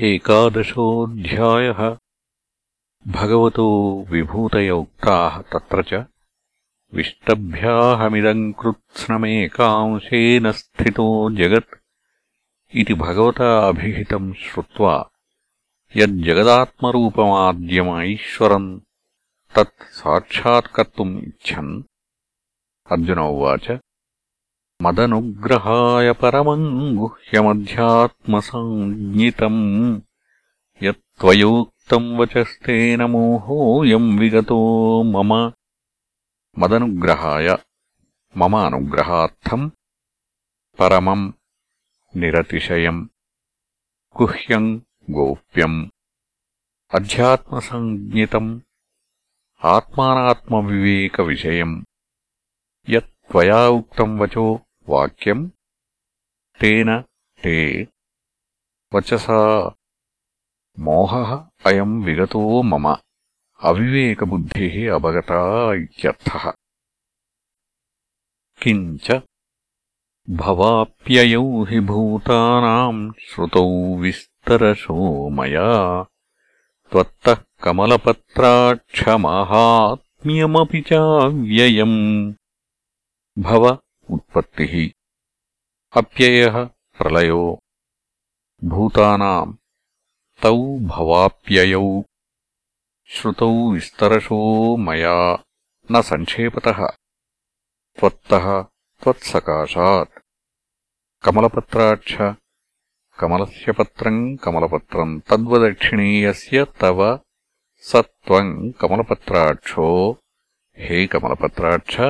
एकादशोऽध्यायः। भगवतो विभूतय उक्ताः तत्र च। विष्टभ्याहमिदम् कृत्स्नमेकांशेन स्थितो जगत् इति भगवता अभिहितम् श्रुत्वा यज्जगदात्मरूपमाद्यमैश्वरम् तत् साक्षात्कर्तुम् इच्छन्। अर्जुन उवाच मदनुग्रहाय परमम् गुह्यमध्यात्मसञ्ज्ञितम् यत्त्वयोक्तम् वचस्तेन मोहोऽयम् विगतो मम। मदनुग्रहाय मम अनुग्रहार्थम् परमम् निरतिशयम्। गुह्यम् गोप्यम्। अध्यात्मसञ्ज्ञितम् आत्मानात्मविवेकविषयम्। यत् त्वया उक्तम् वचो वाक्यम् तेन ते। वचसा मोहः अयम् विगतो मम। अविवेकबुद्धिः अवगता इत्यर्थः। किञ्च भवाप्ययौ हि भूतानाम् श्रुतौ विस्तरशो मया। त्वत्तः कमलपत्राक्षमाहात्म्यमपि चाव्ययम्। भव उत्पत्तिः अप्ययः प्रलयो। भूतानाम्। तौ भवाप्ययौ। श्रुतौ विस्तरशो मया। न सङ्क्षेपतः त्वत्तः त्वत्सकाशात्। कमलपत्राक्ष कमलस्य पत्रम् कमलपत्रम् तद्वदक्षिणीयस्य तव स कमलपत्राक्षो। हे कमलपत्राक्ष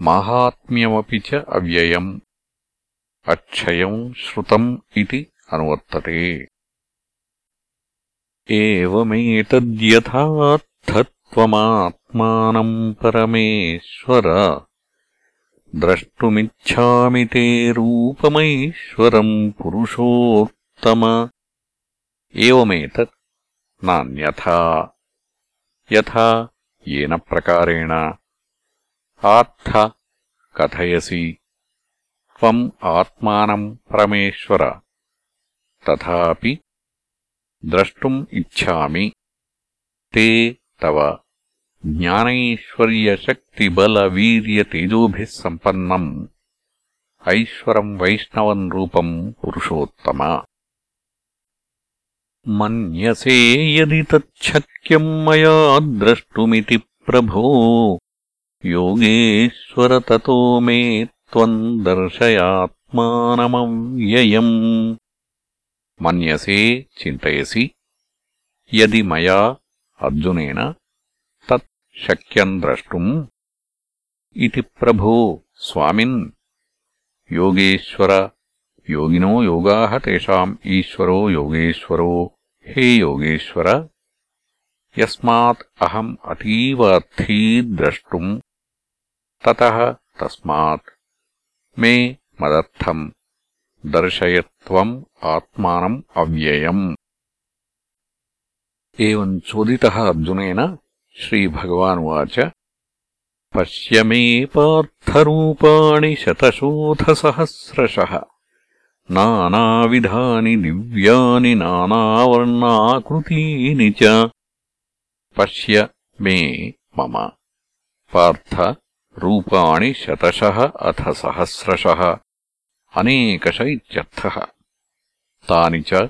माहात्म्यमपि च अव्ययम् अक्षयम् श्रुतम् इति अनुवर्तते। एवमेतद्यथार्थत्वमात्मानम् परमेश्वर, द्रष्टुमिच्छामि ते रूपमैश्वरम् पुरुषोत्तम। एवमेतत् नान्यथा। यथा येन प्रकारेण आत्थ कथयसि। त्वम् आत्मानम् परमेश्वर। तथापि द्रष्टुम् इच्छामि। ते तव ज्ञानैश्वर्यशक्तिबलवीर्यतेजोभिः सम्पन्नम्। ऐश्वरम् वैष्णवम् रूपम् पुरुषोत्तम। मन्यसे यदि तच्छक्यम् मया द्रष्टुमिति प्रभो। योगेश्वर ततो मे त्वम् दर्शयात्मानमव्ययम् मन्यसे चिन्तयसि यदि मया अर्जुनेन तत् शक्यम् द्रष्टुम् इति प्रभो स्वामिन् योगेश्वर योगिनो योगाः तेषाम् ईश्वरो योगेश्वरो हे योगेश्वर यस्मात् अहम् अतीव अर्थी द्रष्टुम् ततः तस्मात् मे मदर्थम् दर्शय त्वम् आत्मानम् अव्ययम्। एवम् चोदितः अर्जुनेन श्रीभगवानुवाच, पश्य मे पार्थरूपाणि शतशोथसहस्रशः नानाविधानि दिव्यानि नानावर्णाकृतीनि च। पश्य मे मम पार्थ रूपाणि शतशः अथ सहस्रशः अनेकश इत्यर्थः तानि च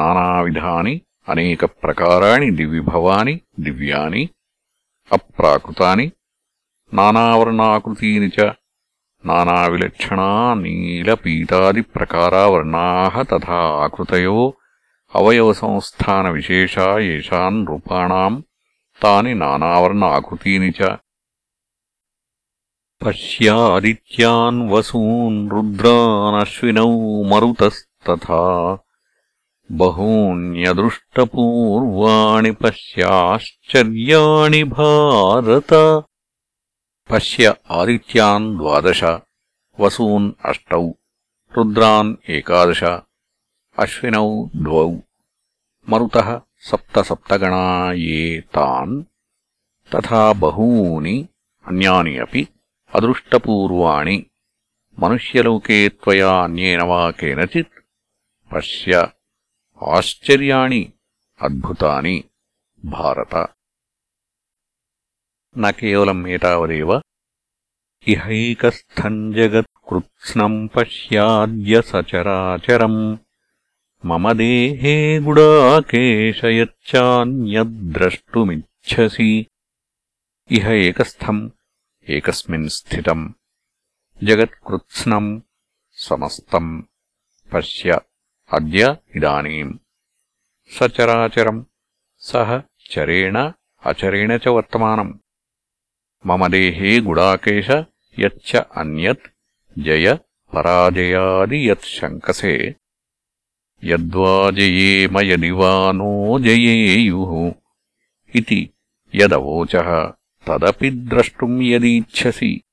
नानाविधानि अनेकप्रकाराणि दिविभवानि दिव्यानि अप्राकृतानि नानावर्णाकृतीनि च नानाविलक्षणा नीलपीतादिप्रकारावर्णाः तथा आकृतयो अवयवसंस्थानविशेषा येषाम् रूपाणाम् तानि नानावर्ण आकृतीनि च पश्यादित्यान् वसून् रुद्रानश्विनौ मरुतस्तथा। बहून्यदृष्टपूर्वाणि पश्याश्चर्याणि भारत। पश्य आदित्यान् द्वादश वसून् अष्टौ रुद्रान् एकादश अश्विनौ द्वौ। मरुतः सप्तसप्तगणा ये तान् तथा बहूनि अन्यानि अपि अदृष्टपूर्वाणि मनुष्यलोके त्वया अन्येन वा केनचित् पश्य ఆశ్చర్యాణి అద్భుతాని భారత न केवलम् एतावदेव इहैकस्थम् जगत्कृत्स्नम् पश्याद्य सचराचरम् मम देहे गुडाकेशयच्चान्यद्द्रष्टुमिच्छसि इह एकस्थम् एकस्मिन् स्थितम् जगत्कृत्स्नम् समस्तम् पश्य अद्य इदानीम् सचराचरम् सः चरेण अचरेण च वर्तमानम् मम देहे गुडाकेश यच्च अन्यत् जय पराजयादि यत् शङ्कसे यद्वा जयेम यदि वा नो जयेयुः इति यदवोचः తదపి ద్రష్టుం యదీచ్ఛసి.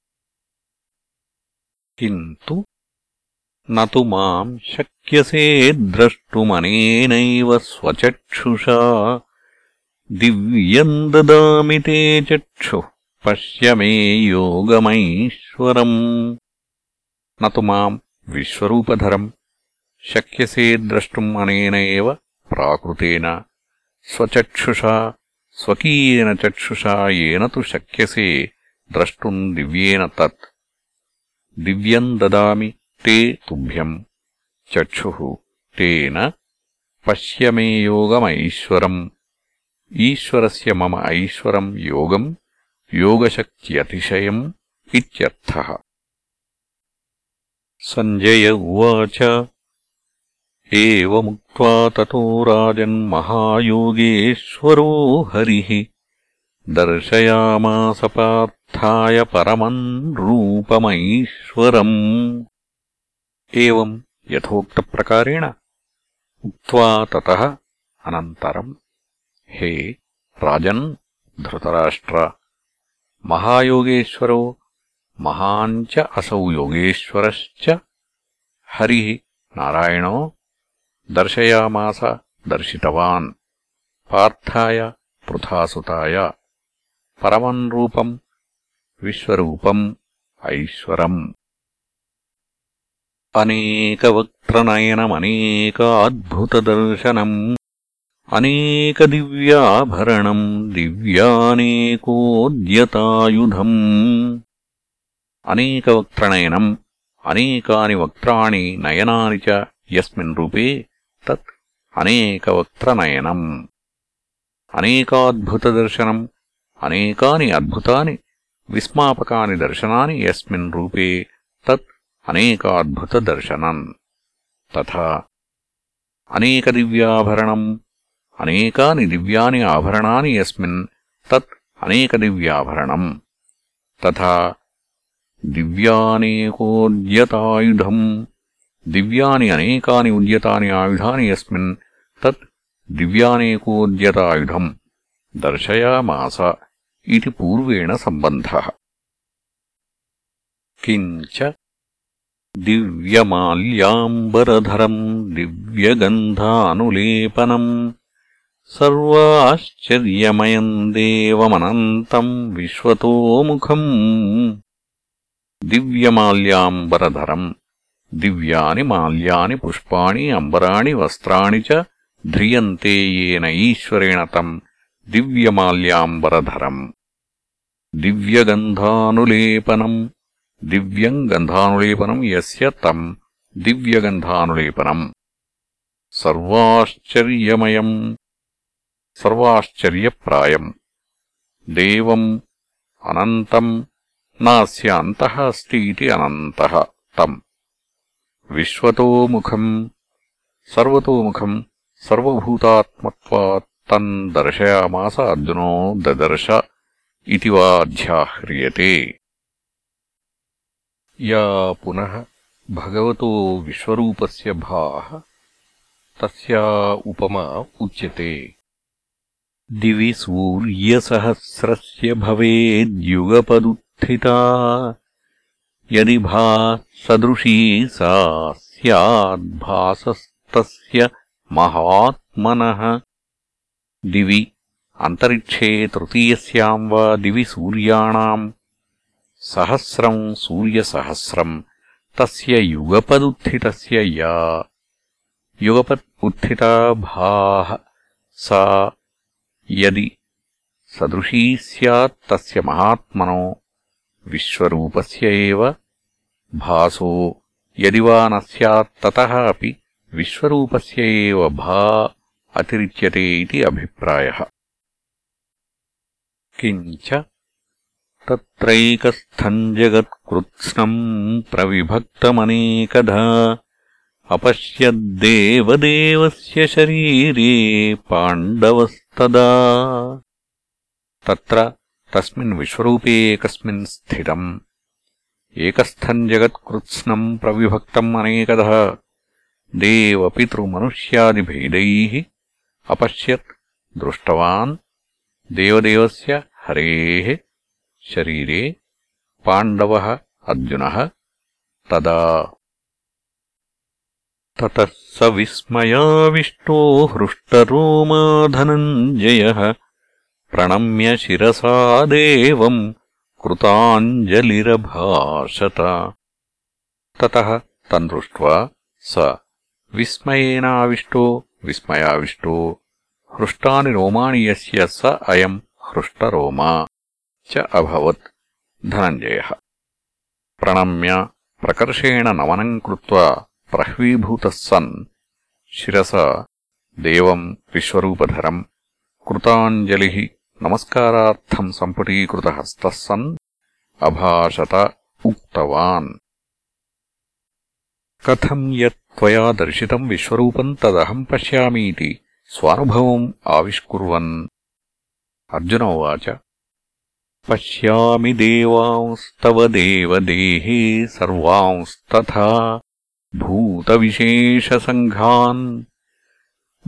కింతు నతు మాం శక్యసే ద్రష్టుమనేనైవ స్వచక్షుషా. దివ్యం దదామి తే చక్షుః పశ్య మే యోగమైశ్వరం. నతు మాం విశ్వరూపధరం శక్యసే ద్రష్టుం అనేనైవ ప్రాకృతేన స్వచక్షుషా. स्वकीयेन चक्षुषा येन तु शक्यसे द्रष्टुम् दिव्येन तत् दिव्यम् ददामि ते तुभ्यम् चक्षुः तेन पश्य मे योगमैश्वरम् ईश्वरस्य मम ऐश्वरम् योगम् योगशक्त्यतिशयम् इत्यर्थः सञ्जय उवाच एवमुक्त्वा ततो राजन्महायोगेश्वरो हरिः। दर्शयामास पार्थाय परमम् रूपमैश्वरम्। एवम् यथोक्तप्रकारेण उक्त्वा ततः अनन्तरम् हे राजन् धृतराष्ट्र महायोगेश्वरो महान् च असौ योगेश्वरश्च। हरिः नारायणो దర్శయామాస దర్శితవాన్. పార్థాయ పృథాసుతాయ. పరమం రూపం విశ్వరూపం ఐశ్వరం. అనేకవక్త్రనయనమనేకాద్భుతదర్శనం అనేకదివ్యాభరణం దివ్యానేకోద్యతాయుధం. అనేకవక్త్రనయనం అనేకాని వక్ణి నయనాని చూపే तत् अनेकवक्त्रनयनम् अनेकाद्भुतदर्शनम्, अनेकानि अद्भुतानि, विस्मापकानि दर्शनानि यस्मिन् रूपे तत् अनेकाद्भुतदर्शनम्। तथा अनेकदिव्याभरणम्, अनेकानि दिव्यानि आभरणानि यस्मिन् तत् तथा दिव्यानेकोद्यतायुधम् दिव्यानि अनेकानि उद्यतानि आयुधानि यस्मिन् तत् दिव्यानेकोद्यतायुधम् दर्शयामास इति पूर्वेण सम्बन्धः किञ्च दिव्यमाल्याम्बरधरम् दिव्यगन्धानुलेपनम् सर्वाश्चर्यमयम् देवमनन्तम् विश्वतोमुखम् दिव्यमाल्याम्बरधरम् దివ్యాని మాల్యాని పుష్పాణి అంబరాణి వస్త్రాణి చ ధ్రియంతే ఏన ఈశ్వరేణ తం దివ్యమాల్యాంబరధరం. దివ్యగంధానులేపనం దివ్యం గంధానులేపనం యస్య తం దివ్యగంధానులేపనం. సర్వాశ్చర్యమయం సర్వాశ్చర్యప్రాయం. దేవం అనంతం నాస్య అంతః అస్తి ఇది అనంతః తమ్ विश्वतोमुखम् सर्वतोमुखम् सर्वभूतात्मत्वात् तम् दर्शयामास अर्जुनो ददर्श इति वा अध्याह्रियते या पुनः भगवतो विश्वरूपस्य भाः तस्या उपमा उच्यते। दिवि सूर्यसहस्रस्य भवेद्युगपदुत्थिता यदि भा सदृशी सा स्याद्भासस्तस्य महात्मनः दिवि अन्तरिक्षे तृतीयस्याम् वा दिवि सूर्याणाम् सहस्रम् सूर्यसहस्रम् तस्य युगपदुत्थितस्य या युगपत् उत्थिता भाः सा यदि सदृशी स्यात् तस्य महात्मनो विश्वरूपस्य एव भासो यदि वा न स्यात् ततः अपि विश्वरूपस्य एव भा अतिरिच्यते इति अभिप्रायः। किञ्च तत्रैकस्थम् जगत्कृत्स्नम् प्रविभक्तमनेकधा अपश्यद्देवदेवस्य शरीरे पाण्डवस्तदा। तत्र तस्मिन् विश्वरूपे एकस्मिन् स्थितम् एकस्थम् जगत्कृत्स्नम् प्रविभक्तम् अनेकधः देवपितृमनुष्यादिभेदैः अपश्यत् दृष्टवान् देवदेवस्य हरेः शरीरे पाण्डवः अर्जुनः तदा। ततः स विस्मयाविष्टो हृष्टरोमाधनञ्जयः प्रणम्य शिरसा देवम् कृताञ्जलिरभाषत ततः तम् दृष्ट्वा स विस्मयेनाविष्टो, विस्मयाविष्टो, हृष्टानि रोमाणि यस्य स अयम् हृष्टरोमा च अभवत् धनञ्जयः। प्रणम्य प्रकर्षेण नमनम् कृत्वा प्रह्वीभूतः सन् शिरसा देवम् विश्वरूपधरम् कृताञ्जलिः नमस्कारार्थम् सम्पुटीकृतहस्तः सन् अभाषत उक्तवान्। कथम् यत् त्वया दर्शितम् विश्वरूपम् तदहम् पश्यामीति स्वानुभवम् आविष्कुर्वन्। अर्जुन उवाच। पश्यामि देवांस्तव देवदेहे सर्वांस्तथा भूतविशेषसङ्घान्।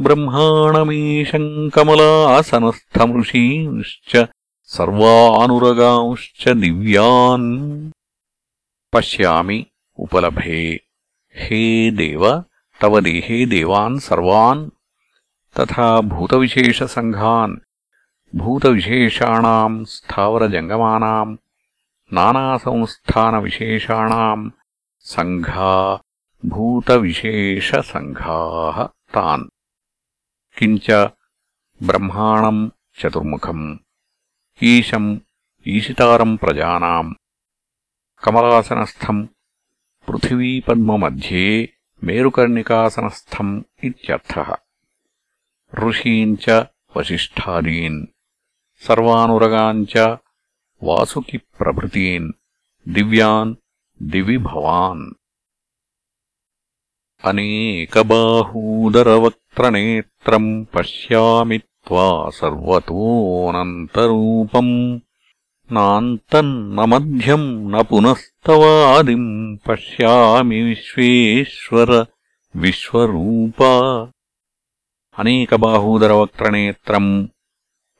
ब्रह्माणमीशम् कमलासनस्थमृषींश्च सर्वानुरगांश्च दिव्यान्। पश्यामि उपलभे। हे देव, तव देहे देवान् सर्वान्, तथा भूतविशेषसङ्घान् भूतविशेषाणाम् स्थावरजङ्गमानाम् नानासंस्थानविशेषाणाम् सङ्घा, भूतविशेषसङ्घाः तान्। किञ्च ब्रह्माणम् चतुर्मुखम् ईशम् ईशितारम् प्रजानाम् कमलासनस्थम् पृथिवीपद्ममध्ये मेरुकर्णिकासनस्थम् इत्यर्थः ऋषीम् च वसिष्ठादीन् सर्वानुरगान् च वासुकिप्रभृतीन् दिव्यान् दिवि भवान् अनेकबाहूदरवक्त्रनेत्रम् पश्यामि त्वा सर्वतोऽनन्तरूपम् नान्तम् न मध्यम् न पुनस्तवादिम् पश्यामि विश्वेश्वर विश्वरूपा अनेकबाहूदरवक्त्रनेत्रम्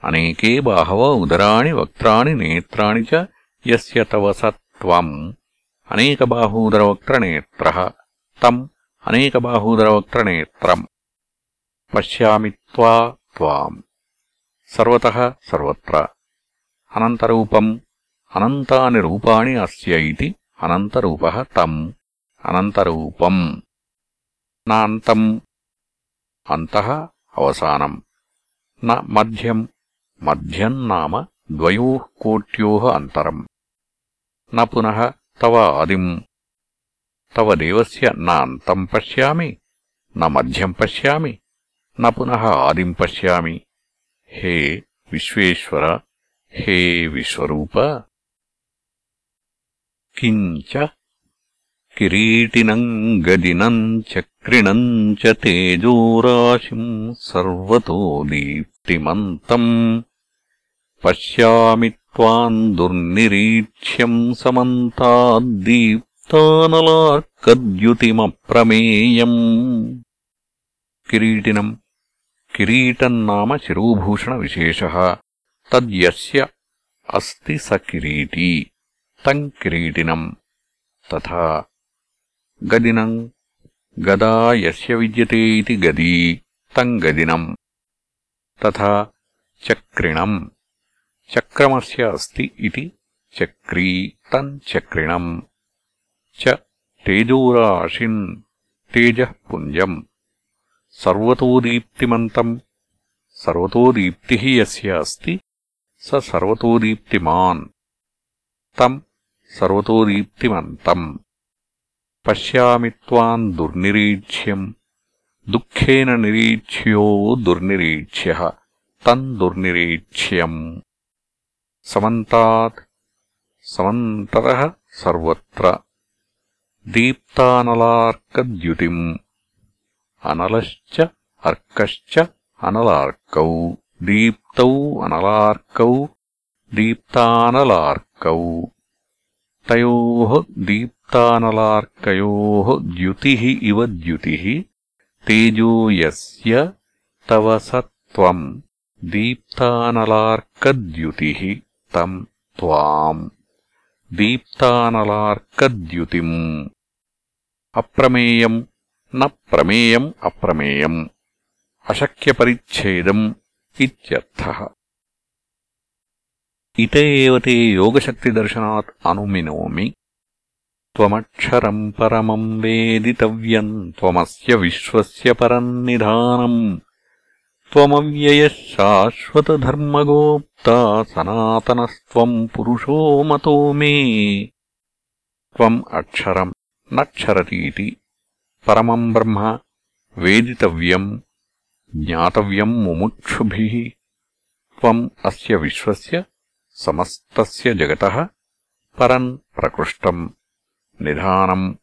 अनेके बाहव उदराणि वक्त्राणि नेत्राणि च यस्य तव स त्वम् अनेकबाहूदरवक्त्रनेत्रः तम् अनेकबाहूदरवक्त्रनेत्रम् पश्यामि त्वा त्वाम् सर्वतः सर्वत्र अनन्तरूपम् अनन्तानि रूपाणि अस्य इति अनन्तरूपः तम् अनन्तरूपम् नान्तम् अन्तः अवसानम् न मध्यम् मध्यम् नाम द्वयोः कोट्योः अन्तरम् न पुनः तव आदिम् तव देवस्य न अन्तम् पश्यामि, न मध्यम् पश्यामि, न पुनः आदिम् पश्यामि। हे विश्वेश्वर, हे विश्वरूप! किञ्च किरीटिनम् गदिनम् चक्रिणम् च तेजोराशिम् सर्वतो दीप्तिमन्तम्। पश्यामि त्वाम् दुर्निरीक्ष्यम् తానలార్కద్యుతిమప్రమేయం కిరీటినం కిరీటం నామ శిరోభూషణ విశేష తద్యస్య అస్తి స కిరీటీ. తం కిరీటినం. తథా గదినం గదా యస్య విద్యతే ఇది గదీ. తం గదినం. తథా చక్రిణం. చక్రమస్య అస్తి ఇది చక్రీ. తం చక్రిణం. च तेजोराशिन् तेजः पुञ्जम् सर्वतो दीप्तिमन्तम् सर्वतो दीप्तिः यस्य अस्ति स सर्वतो दीप्तिमान् तम् सर्वतो दीप्तिमन्तम् पश्यामि त्वाम् दुर्निरीक्ष्यम् दुःखेन निरीक्ष्यो दुर्निरीक्ष्यः तम् दुर्निरीक्ष्यम् समन्तात् समन्तरः सर्वत्र दीप्तानलार्कद्युतिम् अनलश्च अर्कश्च अनलार्कौ दीप्तौ अनलार्कौ दीप्तानलार्कौ तयोः दीप्तानलार्कयोः द्युतिः इव द्युतिः तेजो यस्य तव स त्वम् दीप्तानलार्कद्युतिः तम् त्वाम् दीप्तानलार्कद्युतिम् अप्रमेयम् न प्रमेयम् अप्रमेयम् अशक्यपरिच्छेदम् इत्यर्थः इत एव ते योगशक्तिदर्शनात् अनुमिनोमि त्वमक्षरम् परमम् वेदितव्यम् त्वमस्य विश्वस्य परम् निधानम् त्वमव्ययः शाश्वतधर्मगोप्ता सनातनस्त्वम् पुरुषो मतो मे। त्वम् अक्षरम् न क्षरतीति परमम् ब्रह्म वेदितव्यम् ज्ञातव्यम् मुमुक्षुभिः। त्वम् अस्य विश्वस्य समस्तस्य जगतः परम् प्रकृष्टम्। निधानम्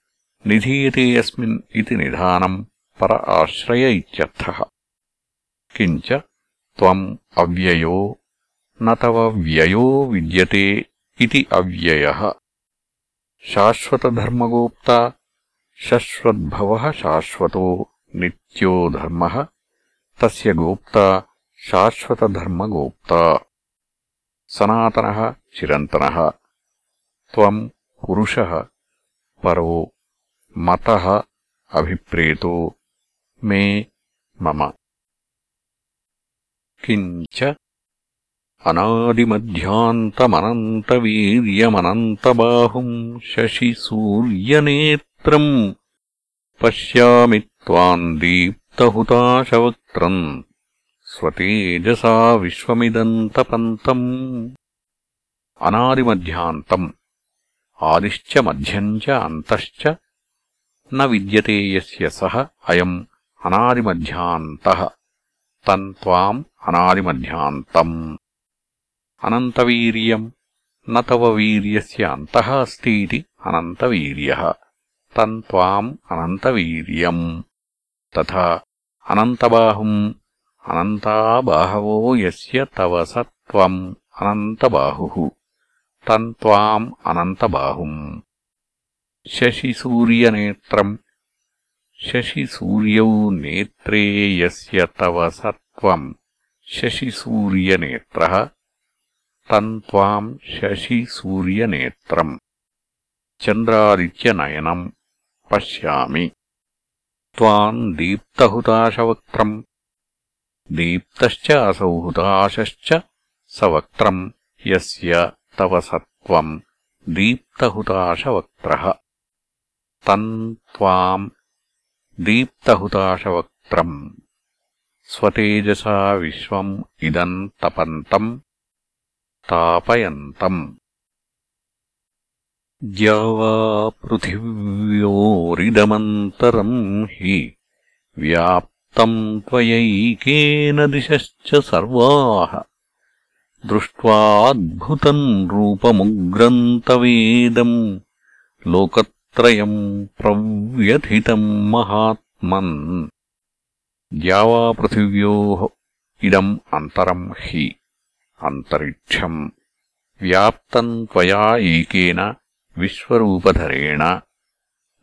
निधीयते अस्मिन् इति निधानम् पर आश्रय इत्यर्थः। किञ्च त्वम् अव्ययो न तव व्ययो विद्यते इति अव्ययः। शाश्वतधर्मगोप्ता, शश्वद्भवः शाश्वतो नित्यो धर्मः। तस्य गोप्ता, शाश्वतधर्मगोप्ता। सनातनः, चिरन्तनः। त्वम् पुरुषः, परो मतः अभिप्रेतो। मे मम। किञ्च अनादिमध्यान्तमनन्तवीर्यमनन्तबाहुम् शशिसूर्यनेत्रम् पश्यामि त्वाम् दीप्तहुताशवक्त्रम् स्वतेजसा विश्वमिदन्तपन्तम् अनादिमध्यान्तम् आदिश्च मध्यम् च अन्तश्च न विद्यते यस्य सः अयम् अनादिमध्यान्तः तम् त्वाम् अनादिमध्यान्तम् अनन्तवीर्यम् न तव वीर्यस्य अन्तः अस्तीति अनन्तवीर्यः तम् त्वाम् अनन्तवीर्यम् तथा अनन्तबाहुम् अनन्ता बाहवो यस्य तव स त्वम् अनन्तबाहुः तम् त्वाम् अनन्तबाहुम् शशिसूर्यनेत्रम् शशिसूर्यौ नेत्रे यस्य तव स त्वम् शशिसूर्यनेत्रः तम् त्वाम् शशिसूर्यनेत्रम् चन्द्रादित्यनयनम् पश्यामि त्वाम् दीप्तहुताशवक्त्रम् दीप्तश्च असौ हुताशश्च स वक्त्रम् यस्य तव सत्त्वम् दीप्तहुताशवक्त्रः तम् त्वाम् दीप्तहुताशवक्त्रम्। स्वतेजसा विश्वम् इदम् तपन्तम् तापयन्तम्। पृथिव्योरिदमन्तरम् हि व्याप्तम् त्वयैकेन दिशश्च सर्वाः। दृष्ट्वाद्भुतम् रूपमुग्रम् तवेदम् लोकत्रयम् प्रव्यथितम् महात्मन्। द्यावापृथिव्योः इदम् अन्तरम् हि। अन्तरिक्षम् व्याप्तम् त्वया एकेन विश्वरूपधरेण।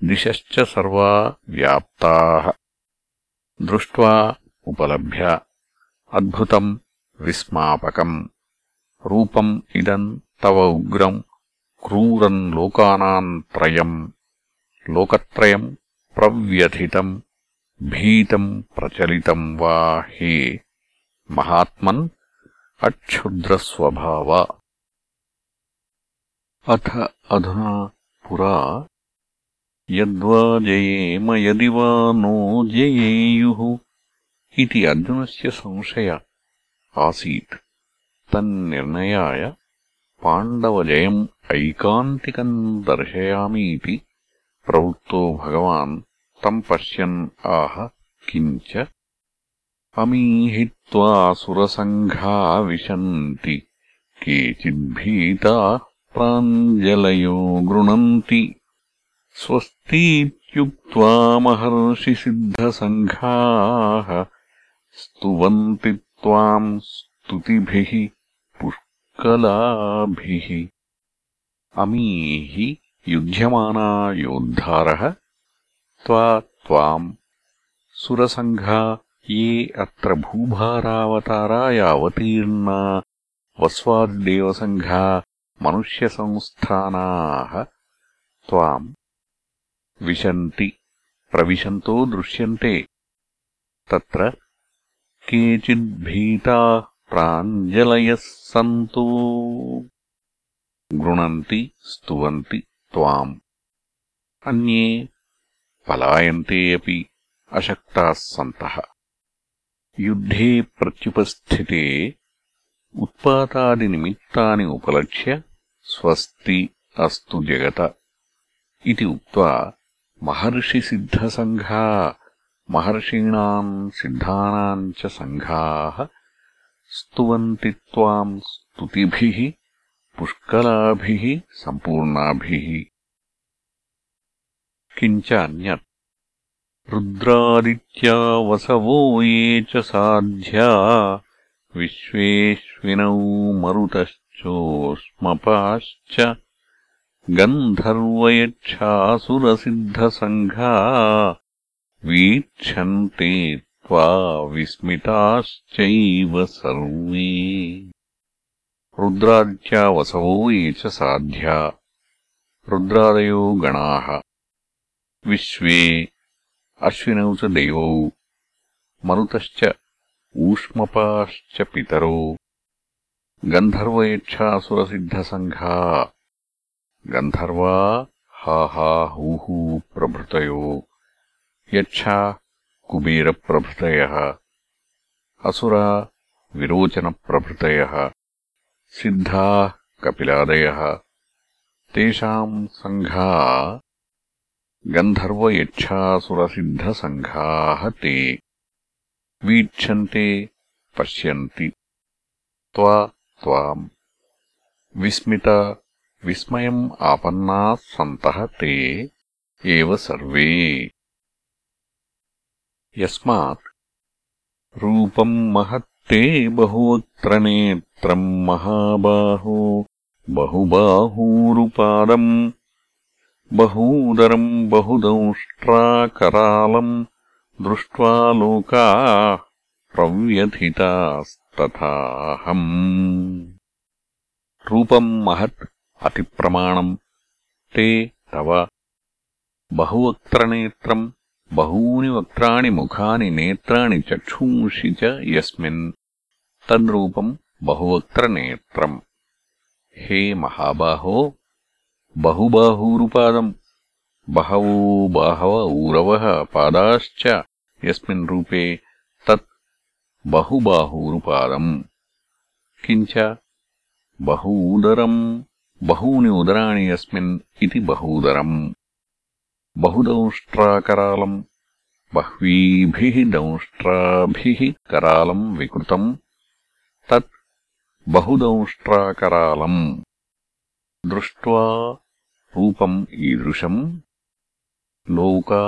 दिशश्च सर्वा व्याप्ताः। दृष्ट्वा उपलभ्य अद्भुतम् विस्मापकम्। रूपम् इदम् तव उग्रम् क्रूरम् लोकानाम् त्रयम्। लोकत्रयम् प्रव्यथितम् भीतम् प्रचलितम् वा हे। महात्मन् अक्षुद्रस्वभाव। अथ अधुना पुरा। यद्वा जयेम, यदि वा नो जयेयुः इति अर्जुनस्य संशय आसीत्। तन्निर्णयाय पाण्डवजयम् ऐकान्तिकम् दर्शयामीति प्रवृत्तो भगवान् तम् पश्यन् आह किञ्च? अमीहित्वा सुरसङ्घा विशन्ति केचिद्भीताः प्राञ्जलयो गृणन्ति। स्वस्तीत्युक्त्वा महर्षिसिद्धसङ्घाः स्तुवन्ति त्वाम् स्तुतिभिः पुष्कलाभिः। अमीः युध्यमाना योद्धारः त्वा त्वाम् सुरसङ्घा ये अत्र भूभारावताराय अवतीर्णा वस्वाद्देवसङ्घा मनुष्यसंस्थानाः त्वाम् विशन्ति प्रविशन्तो दृश्यन्ते। तत्र केचिद्भीताः प्राञ्जलयः सन्तो। गृणन्ति स्तुवन्ति त्वाम् अन्ये पलायन्ते अपि अशक्ताः सन्तः युद्धे प्रत्युपस्थिते उत्पातादिनिमित्तानि उपलक्ष्य स्वस्ति अस्तु जगत इति उक्त्वा महर्षिसिद्धसङ्घा महर्षीणाम् सिद्धानाम् च सङ्घाः स्तुवन्ति त्वाम् स्तुतिभिः पुष्कलाभिः सम्पूर्णाभिः। किञ्च अन्यत्। रुद्रादित्या वसवो ये च साध्या। विश्वेश्विनौ मरुतश्चोष्मपाश्च गन्धर्वयच्छासुरसिद्धसङ्घा। वीक्षन्ते त्वा विस्मिताश्चैव सर्वे रुद्रादित्या वसवो ये च साध्या। रुद्रादयो गणाः। विश्वे अश्विनौ च देवौ। मरुतश्च ऊष्मपाश्च पितरो। गन्धर्वयच्छासुरसिद्धसङ्घा। गन्धर्वा हा हा हूहू प्रभृतयो। यक्षा कुबेरप्रभृतयः। असुरा विरोचनप्रभृतयः। सिद्धाः कपिलादयः। तेषाम् सङ्घा ते। वीक्षन्ते, पश्यन्ति। त्वा, त्वाम्। विस्मिता, विस्मयम् आपन्नाः सन्तः ते। एव सर्वे। यस्मात्। रूपम् महत्ते बहुवक्त्रनेत्रम् महाबाहो बहुबाहूरुपादम् बहूदरम् बहुदंष्ट्राकरालम् दृष्ट्वा लोकाः प्रव्यथितास्तथाहम्। रूपम् महत् अतिप्रमाणम् ते तव बहुवक्त्रनेत्रम् बहूनि वक्त्राणि मुखानि नेत्राणि चक्षूंषि च यस्मिन् तद्रूपम् बहुवक्त्रनेत्रम् हे महाबाहो बहुबाहूरुपादम् बहवो बाहव ऊरवः पादाश्च यस्मिन् रूपे तत् बहुबाहूरुपादम् किञ्च बहूदरम् बहूनि उदराणि यस्मिन् इति बहूदरम् बहुदंष्ट्राकरालम् बह्वीभिः दंष्ट्राभिः करालम् विकृतम् तत् बहुदंष्ट्राकरालम् दृष्ट्वा रूपम् ईदृशम् लोका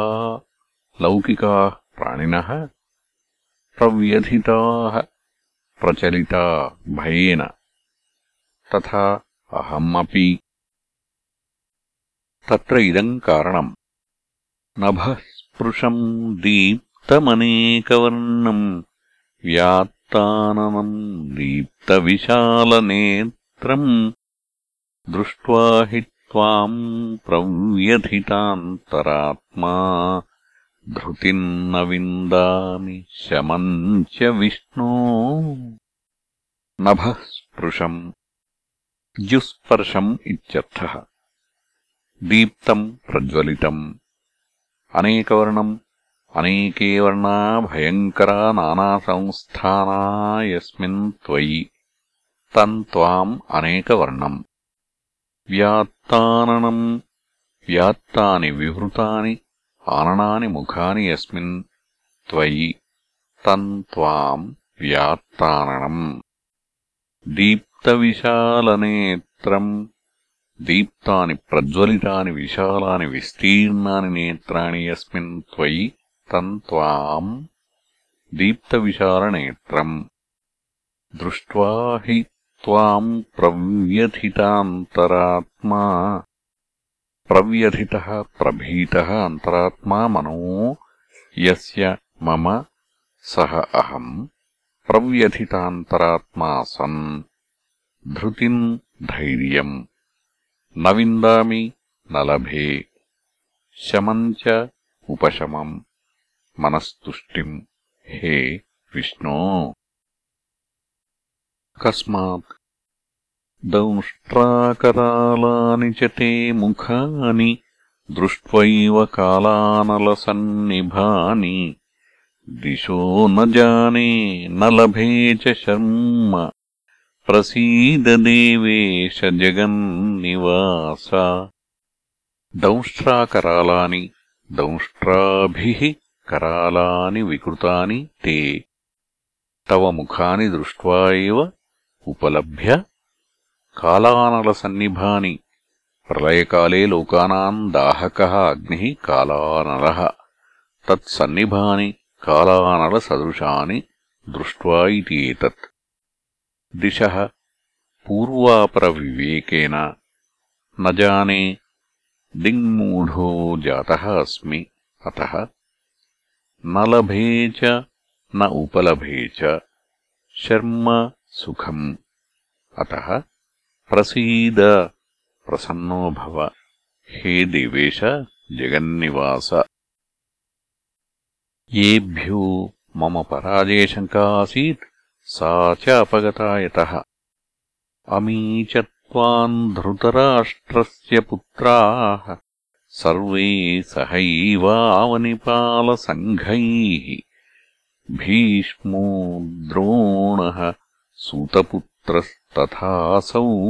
लौकिकाः प्राणिनः प्रव्यथिताः प्रचलिता भयेन तथा अहमपि तत्र इदम् कारणम् नभः स्पृशम् दीप्तमनेकवर्णम् व्यात्ताननम् दीप्तविशालनेत्रम् दृष्ट्वा हि त्वाम् प्रव्यथितान्तरात्मा धृतिम् न विन्दामि शमम् च विष्णो नभः स्पृशम् जुस्पर्शम् इत्यर्थः दीप्तम् प्रज्वलितम् అనేకవర్ణम् అనేకే వర్ణा भयङ्करा नानासंस्थाना यस्मिन् त्वयि तम् त्वाम् अनेकवर्णम् व्यात्ताननम् व्यात्तानि विवृतानि आननानि मुखानि यस्मिन् त्वयि तम् त्वाम् व्यात्ताननम् दीप्तविशालनेत्रम् దీప్తాని ప్రజ్వలితాని విశాలాని విస్తీర్ణాని నేత్రాని యస్మిన్ త్వయి తం త్వాం దీప్త దీప్తవిశాలనేత్రం. దృష్ట్వా హి త్వాం ప్రవ్యథితాంతరాత్మా ప్రవ్యథితః ప్రభీతః అంతరాత్మా మనో యస్య మమ సహ అహం. ప్రవ్యథితాంతరాత్మా సన్ ధృతిం ధైర్యం. न विन्दामि न लभे शमम् च उपशमम् मनस्तुष्टिम् हे विष्णो। कस्मात् दंष्ट्राकरालानि च ते मुखानि दृष्ट्वैव कालानलसन्निभानि। दिशो न जाने न लभे च शर्म। प्रसीद देवेश जगन्निवास दंष्ट्राकरालानि दंष्ट्राभिः करालानि विकृतानि ते तव मुखानि दृष्ट्वा एव उपलभ्य कालानलसन्निभानि प्रलयकाले लोकानाम् दाहकः अग्निः कालानलः तत्सन्निभानि कालानलसदृशानि दृष्ट्वा इति एतत् दिशः पूर्वापरविवेकेन न जाने दिङ्मूढो जातः अस्मि अतः न लभे च न उपलभे च शर्म सुखम् अतः प्रसीद प्रसन्नो भव हे देवेश जगन्निवास येभ्यो मम पराजयशङ्का आसीत् सा च अपगता यतः अमी च त्वाम् धृतराष्ट्रस्य पुत्राः। सर्वे सहैवावनिपालसङ्घैः। भीष्मो द्रोणः सूतपुत्रस्तथासौ।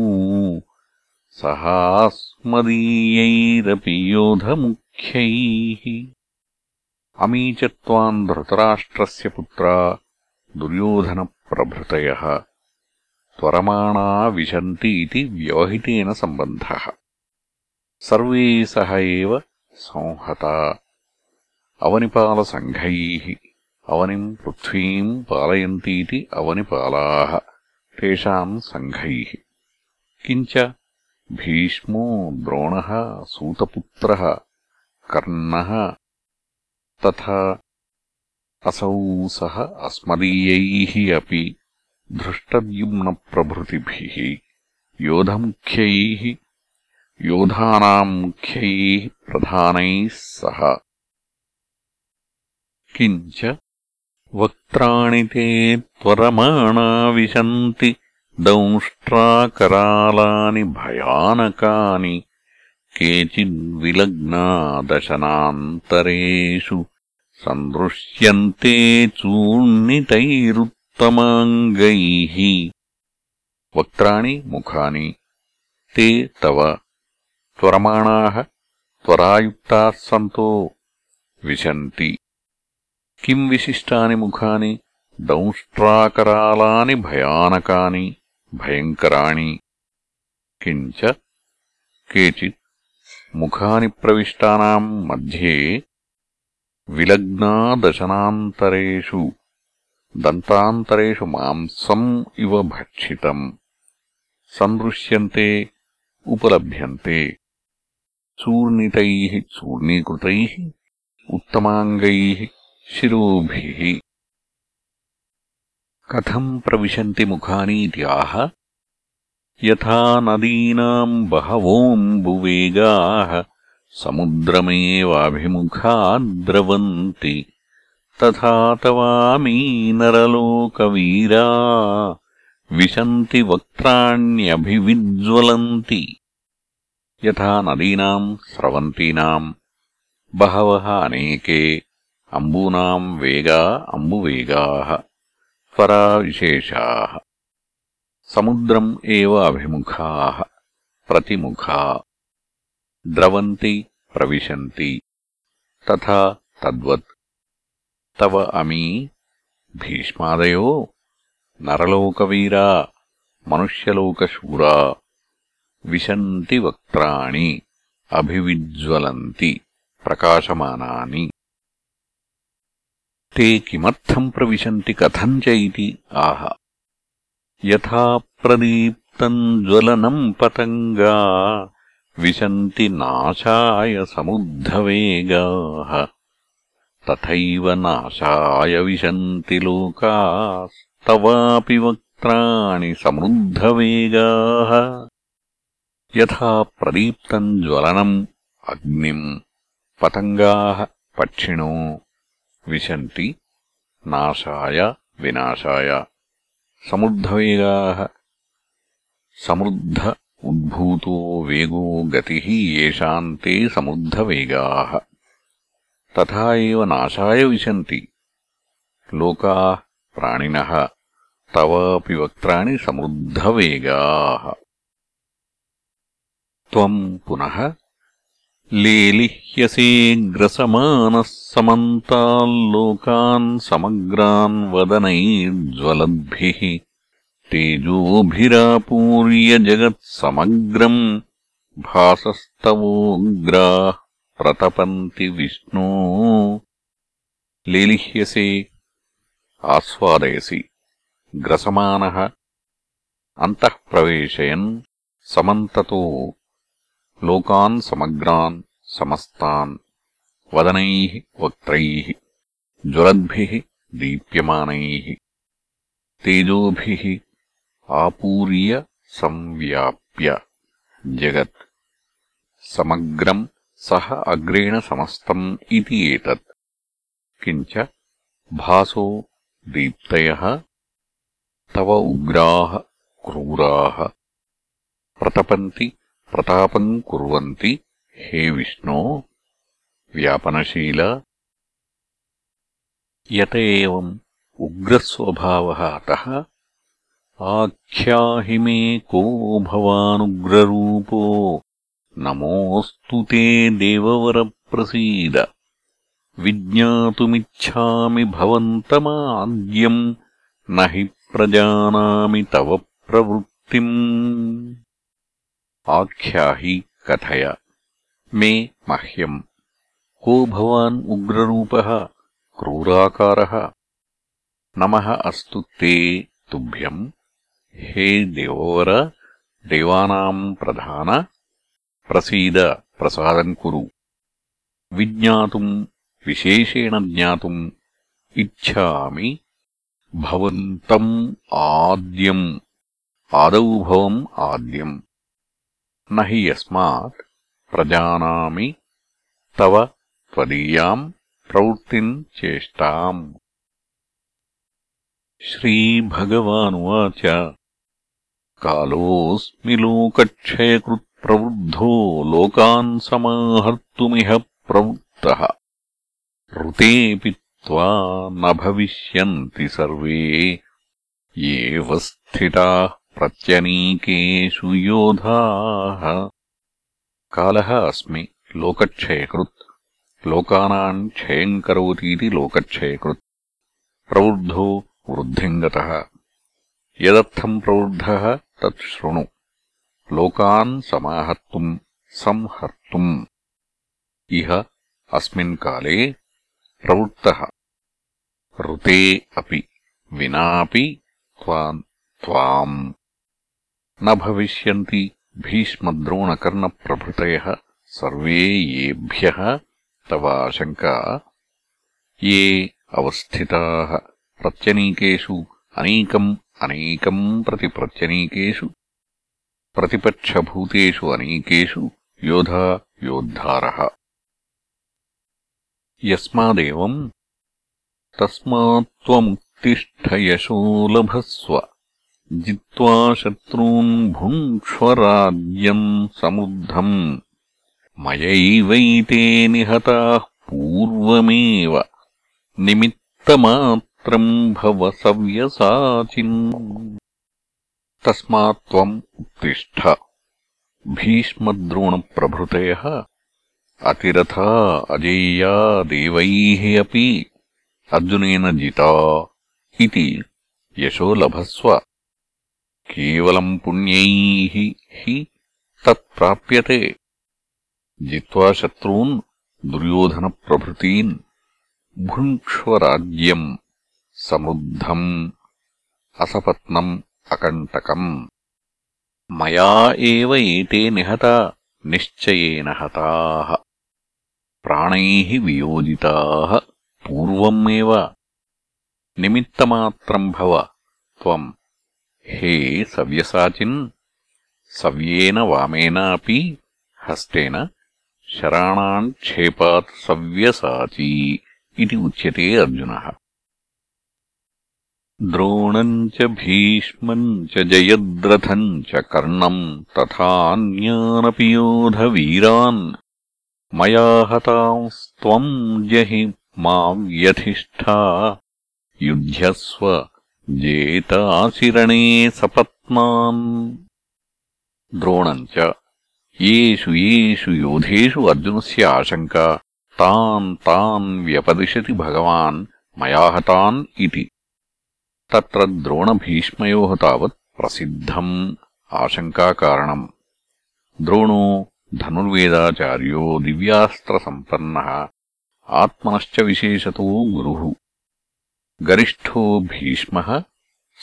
सहास्मदीयैरपि योधमुख्यैः। अमी च त्वाम् धृतराष्ट्रस्य पुत्रा दुर्योधनप्रभृतयः त्वरमाणा विशन्ति इति व्यवहितेन सम्बन्धः सर्वे सह एव संहता अवनिपालसङ्घैः अवनिम् पृथ्वीम् पालयन्तीति अवनिपालाः तेषाम् सङ्घैः किञ्च भीष्मो द्रोणः सूतपुत्रः कर्णः तथा असौ सह अस्मदीयैः अपि धृष्टद्युम्नप्रभृतिभिः, योधमुख्यैः योधानाम् मुख्यैः प्रधानैः सह। किञ्च वक्त्राणि ते त्वरमाणा विशन्ति, दंष्ट्राकरालानि भयानकानि केचिद्विलग्ना सन्दृश्यन्ते चूर्णितैरुत्तमाङ्गैः। वक्त्राणि, मुखानि, ते तव। त्वरमाणाः, त्वरायुक्ताः सन्तो। विशन्ति। किम् विशिष्टानि मुखानि? दंष्ट्राकरालानि, भयानकानि, भयङ्कराणि। किञ्च केचित् मुखानि प्रविष्टानाम् मध्ये विलग्नादशनान्तरेषु दन्तान्तरेषु मांसम् इव भक्षितम् सन्दृश्यन्ते उपलभ्यन्ते चूर्णितैः चूर्णीकृतैः उत्तमाङ्गैः शिरोभिः कथम् प्रविशन्ति मुखानि इति आह यथा नदीनाम् बहवोऽम्बुवेगाः समुद्रमेवाभिमुखा द्रवन्ति तथा तवामीनरलोकवीरा विशन्ति वक्त्राण्यभिविज्ज्वलन्ति यथा नदीनाम् स्रवन्तीनाम् बहवः अनेके अम्बूनाम् वेगा अम्बुवेगाः त्वरा विशेषाः समुद्रम् एव अभिमुखाः प्रतिमुखा द्रवन्ति प्रविशन्ति तथा तद्वत् तव अमी भीष्मादयो नरलोकवीरा मनुष्यलोकशूरा विशन्ति वक्त्राणि अभिविज्ज्वलन्ति प्रकाशमानानि ते किमर्थम् प्रविशन्ति कथम् च इति आह यथा प्रदीप्तम् ज्वलनम् पतङ्गा विशन्ति नाशाय समुद्धवेगाः तथैव नाशाय विशन्ति लोकास्तवापि वक्त्राणि समृद्धवेगाः यथा प्रदीप्तम् ज्वलनम् अग्निम् पतङ्गाः पक्षिणो विशन्ति नाशाय विनाशाय समुद्धवेगाः समृद्ध उद्भूतो वेगो गतिः येषाम् ते समृद्धवेगाः। तथा एव नाशाय विशन्ति। लोकाः प्राणिनः तवापि वक्त्राणि समृद्धवेगाः। त्वम् पुनः लेलिह्यसेऽग्रसमानः समन्ताल्लोकान् समग्रान् वदनैर्ज्वलद्भिः। तेजोभिरापूर्य जगत्समग्रम् भासस्तवोग्राः प्रतपन्ति विष्णो। लेलिह्यसे आस्वादयसि। ग्रसमानः अन्तः प्रवेशयन् समन्ततो। लोकान् समग्रान् समस्तान्। वदनैः वक्त्रैः। ज्वलद्भिः दीप्यमानैः। तेजोभिः आपूर्य संव्याप्य। जगत्। समग्रम् सः अग्रेण समस्तम् इति एतत्। किञ्च भासो दीप्तयः, तव उग्राः क्रूराः। प्रतपन्ति प्रतापम् कुर्वन्ति, हे विष्णो, व्यापनशील। यत एवम् उग्रस्वभावः अतः आख्याहि मे को भवानुग्ररूपो। नमोऽस्तु ते देववरप्रसीद। विज्ञातुमिच्छामि भवन्तमाद्यम्, न हि प्रजानामि तव प्रवृत्तिम्। आख्याहि कथय। मे मह्यम्। को भवान् उग्ररूपः? क्रूराकारः। नमः अस्तु ते तुभ्यम्। హే దేవోవర దేవానాం ప్రధాన ప్రసీద ప్రసాదం కురు విజ్ఞాతుం విశేషేణ జ్ఞాతుం ఇచ్ఛామి భవంతం ఆద్యం ఆదౌ భవం ఆద్యం నహి యస్మాత్ ప్రజానామి తవ త్వదీయాం ప్రవృత్తిం చేష్టాం శ్రీభగవానువాచ कालोऽस्मि लोकक्षयकृत्प्रवृद्धो लोकान् समाहर्तुमिह प्रवृत्तः। ऋतेऽपि त्वा न भविष्यन्ति सर्वे। एव स्थिताः प्रत्यनीकेषु योधाः। कालः अस्मि लोकक्षयकृत् लोकानाम् क्षयम् करोतीति लोकक्षयकृत् प्रवृद्धो वृद्धिम् गतः। यदर्थम् प्रवृद्धः तत् शृणु लोकान् समाहर्तुम् संहर्तुम्। इह अस्मिन् काले प्रवृत्तः। ऋते अपि विनापि त्वाम् त्वाम्। न भविष्यन्ति भीष्मद्रोणकर्णप्रभृतयः सर्वे येभ्यः तवाशङ्का। ये अवस्थिताः। प्रत्यनीकेषु अनीकम् अनेकम् प्रति प्रत्यनीकेषु प्रतिपक्षभूतेषु अनेकेषु योधा योद्धारः यस्मादेवम् तस्मात्त्वमुत्तिष्ठ यशो लभस्व जित्वा शत्रून् भुङ्क्ष्वराज्यम् समुद्धम् मयैवैते निहताः पूर्वमेव निमित्तमात्रम् भव सव्यसाचिन् तस्मात् त्वम् उत्तिष्ठ। भीष्मद्रोणप्रभृतयः अतिरथा अजेया देवैः अपि अर्जुनेन जिता इति यशो लभस्व केवलम् पुण्यैः हि तत्प्राप्यते। जित्वा शत्रून् दुर्योधनप्रभृतीन् भुङ्क्ष्वराज्यम् समृद्धम् असपत्नम् अकण्टकम् मया एव एते निहता निश्चयेन हताः प्राणैः वियोजिताः पूर्वमेव निमित्तमात्रम् भव त्वम् हे सव्यसाचिन् सव्येन वामेनापि हस्तेन शराणाम् क्षेपात् सव्यसाची इति उच्यते अर्जुनः द्रोणम् च भीष्मम् च जयद्रथम् च कर्णम् तथान्यानपि योधवीरान् मया हतांस्त्वम् जहि मा व्यधिष्ठा युध्यस्व जेताशिरणे सपत्नान्। द्रोणम् च। येषु येषु योधेषु अर्जुनस्य आशङ्का। तान् तान् व्यपदिशति भगवान्। मया हतान् इति। तत्र द्रोणभीष्मयोः तावत् प्रसिद्धम् आशङ्काकारणम् द्रोणो धनुर्वेदाचार्यो दिव्यास्त्रसम्पन्नः आत्मनश्च विशेषतो गुरुः गरिष्ठो भीष्मः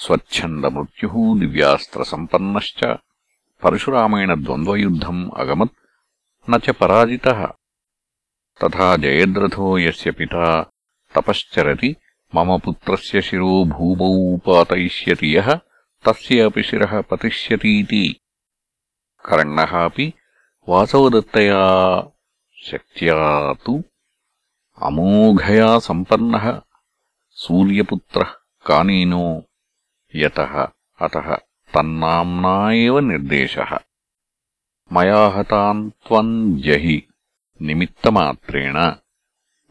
स्वच्छन्दमृत्युः दिव्यास्त्रसम्पन्नश्च परशुरामेण द्वन्द्वयुद्धम् अगमत् न च पराजितः तथा जयद्रथो यस्य पिता तपश्चरति मम पुत्रस्य शिरो भूमौ पातयिष्यति यः तस्य अपि शिरः पतिष्यतीति कर्णः अपि वासवदत्तया शक्त्या तु अमोघया सम्पन्नः सूर्यपुत्रः कानीनो यतः अतः तन्नाम्ना एव निर्देशः मया हतान् त्वम् जहि निमित्तमात्रेण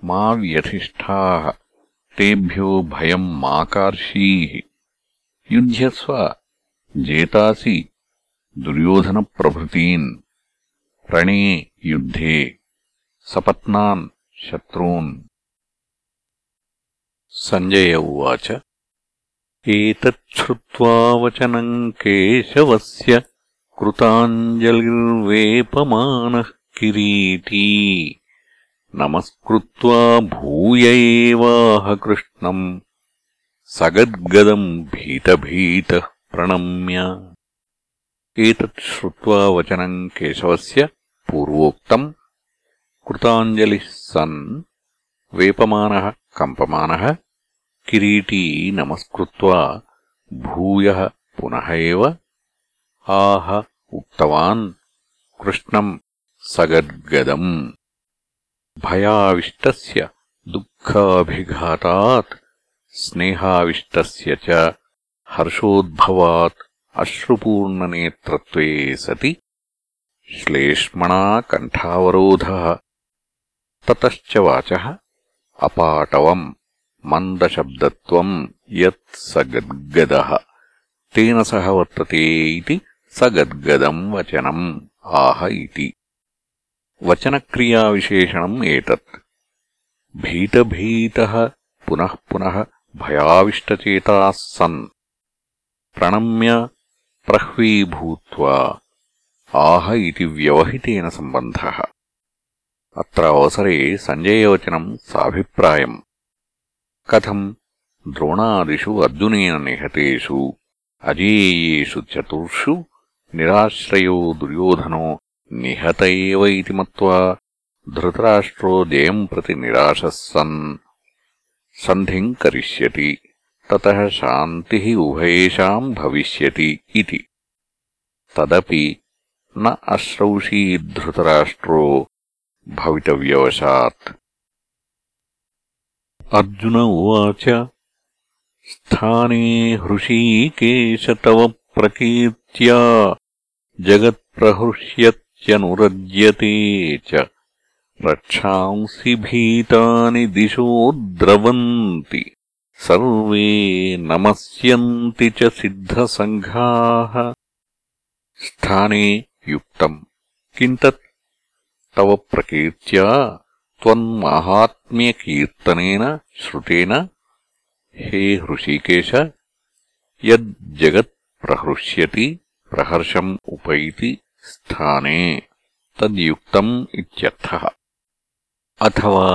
मा व्यधिष्ठाः तेभ्यो भयम् मा कार्षीः युध्यस्व, जेतासि, दुर्योधनप्रभृतीन्। रणे युद्धे, सपत्नान्, शत्रून्। सञ्जय उवाच। एतच्छ्रुत्वा वचनम् केशवस्य कृताञ्जलिर्वेपमानः किरीटी। నమస్కృత్వా భూయ ఏవాహ కృష్ణం సగద్గదం భీతభీత ప్రణమ్య ఏతత్ వచనం కేశవస్ పూర్వోక్తం కృతాంజలి సన్ వేపమాన కంపమాన కిరీటీ నమస్కృత్వా భూయ పునః ఆహ ఉక్తవాన్ కృష్ణం సగద్గదం भयाविष्टस्य दुःखाभिघातात् स्नेहाविष्टस्य च हर्षोद्भवात् अश्रुपूर्णनेत्रत्वे सति। श्लेष्मणा कण्ठावरोधः ततश्च वाचः अपाटवम् मन्दशब्दत्वम् यत् स गद्गदः तेन सह वर्तते इति स गद्गदम् वचनम् आह इति వచనక్రియావిశేషణం ఏతత్. భీతభీత పునఃపున భయావిష్టచేత సన్. ప్రణమ్య ప్రహ్వీభూత్వా. ఆహ ఇది వ్యవహితేన సంబంధ. అత్ర అవసరే సంజయవచనం సాభిప్రాయం. కథం ద్రోణాదిషు అర్జునేన నిహతేషు. అజేయేషు చతుర్షు నిరాశ్రయో దుర్యోధనో निहत एव इति मत्वा धृतराष्ट्रो जयम् प्रति निराशः सन्। सन्धिम् करिष्यति, ततः शान्तिः उभयेषाम् भविष्यति इति। तदपि न अश्रौषीद्धृतराष्ट्रो भवितव्यवशात्। अर्जुन उवाच, स्थाने हृषीकेश तव प्रकीर्त्या जगत्प्रहृष्यत्यनुरज्यते च रक्षांसि भीतानि दिशो द्रवन्ति सर्वे नमस्यन्ति च सिद्धसङ्घाः स्थाने युक्तम् किम् तत् तव प्रकीर्त्या त्वन्माहात्म्यकीर्तनेन श्रुतेन हे हृषीकेश यज्जगत्प्रहृष्यति प्रहर्षम् उपैति स्थाने तद्युक्तम् इत्यर्थः अथवा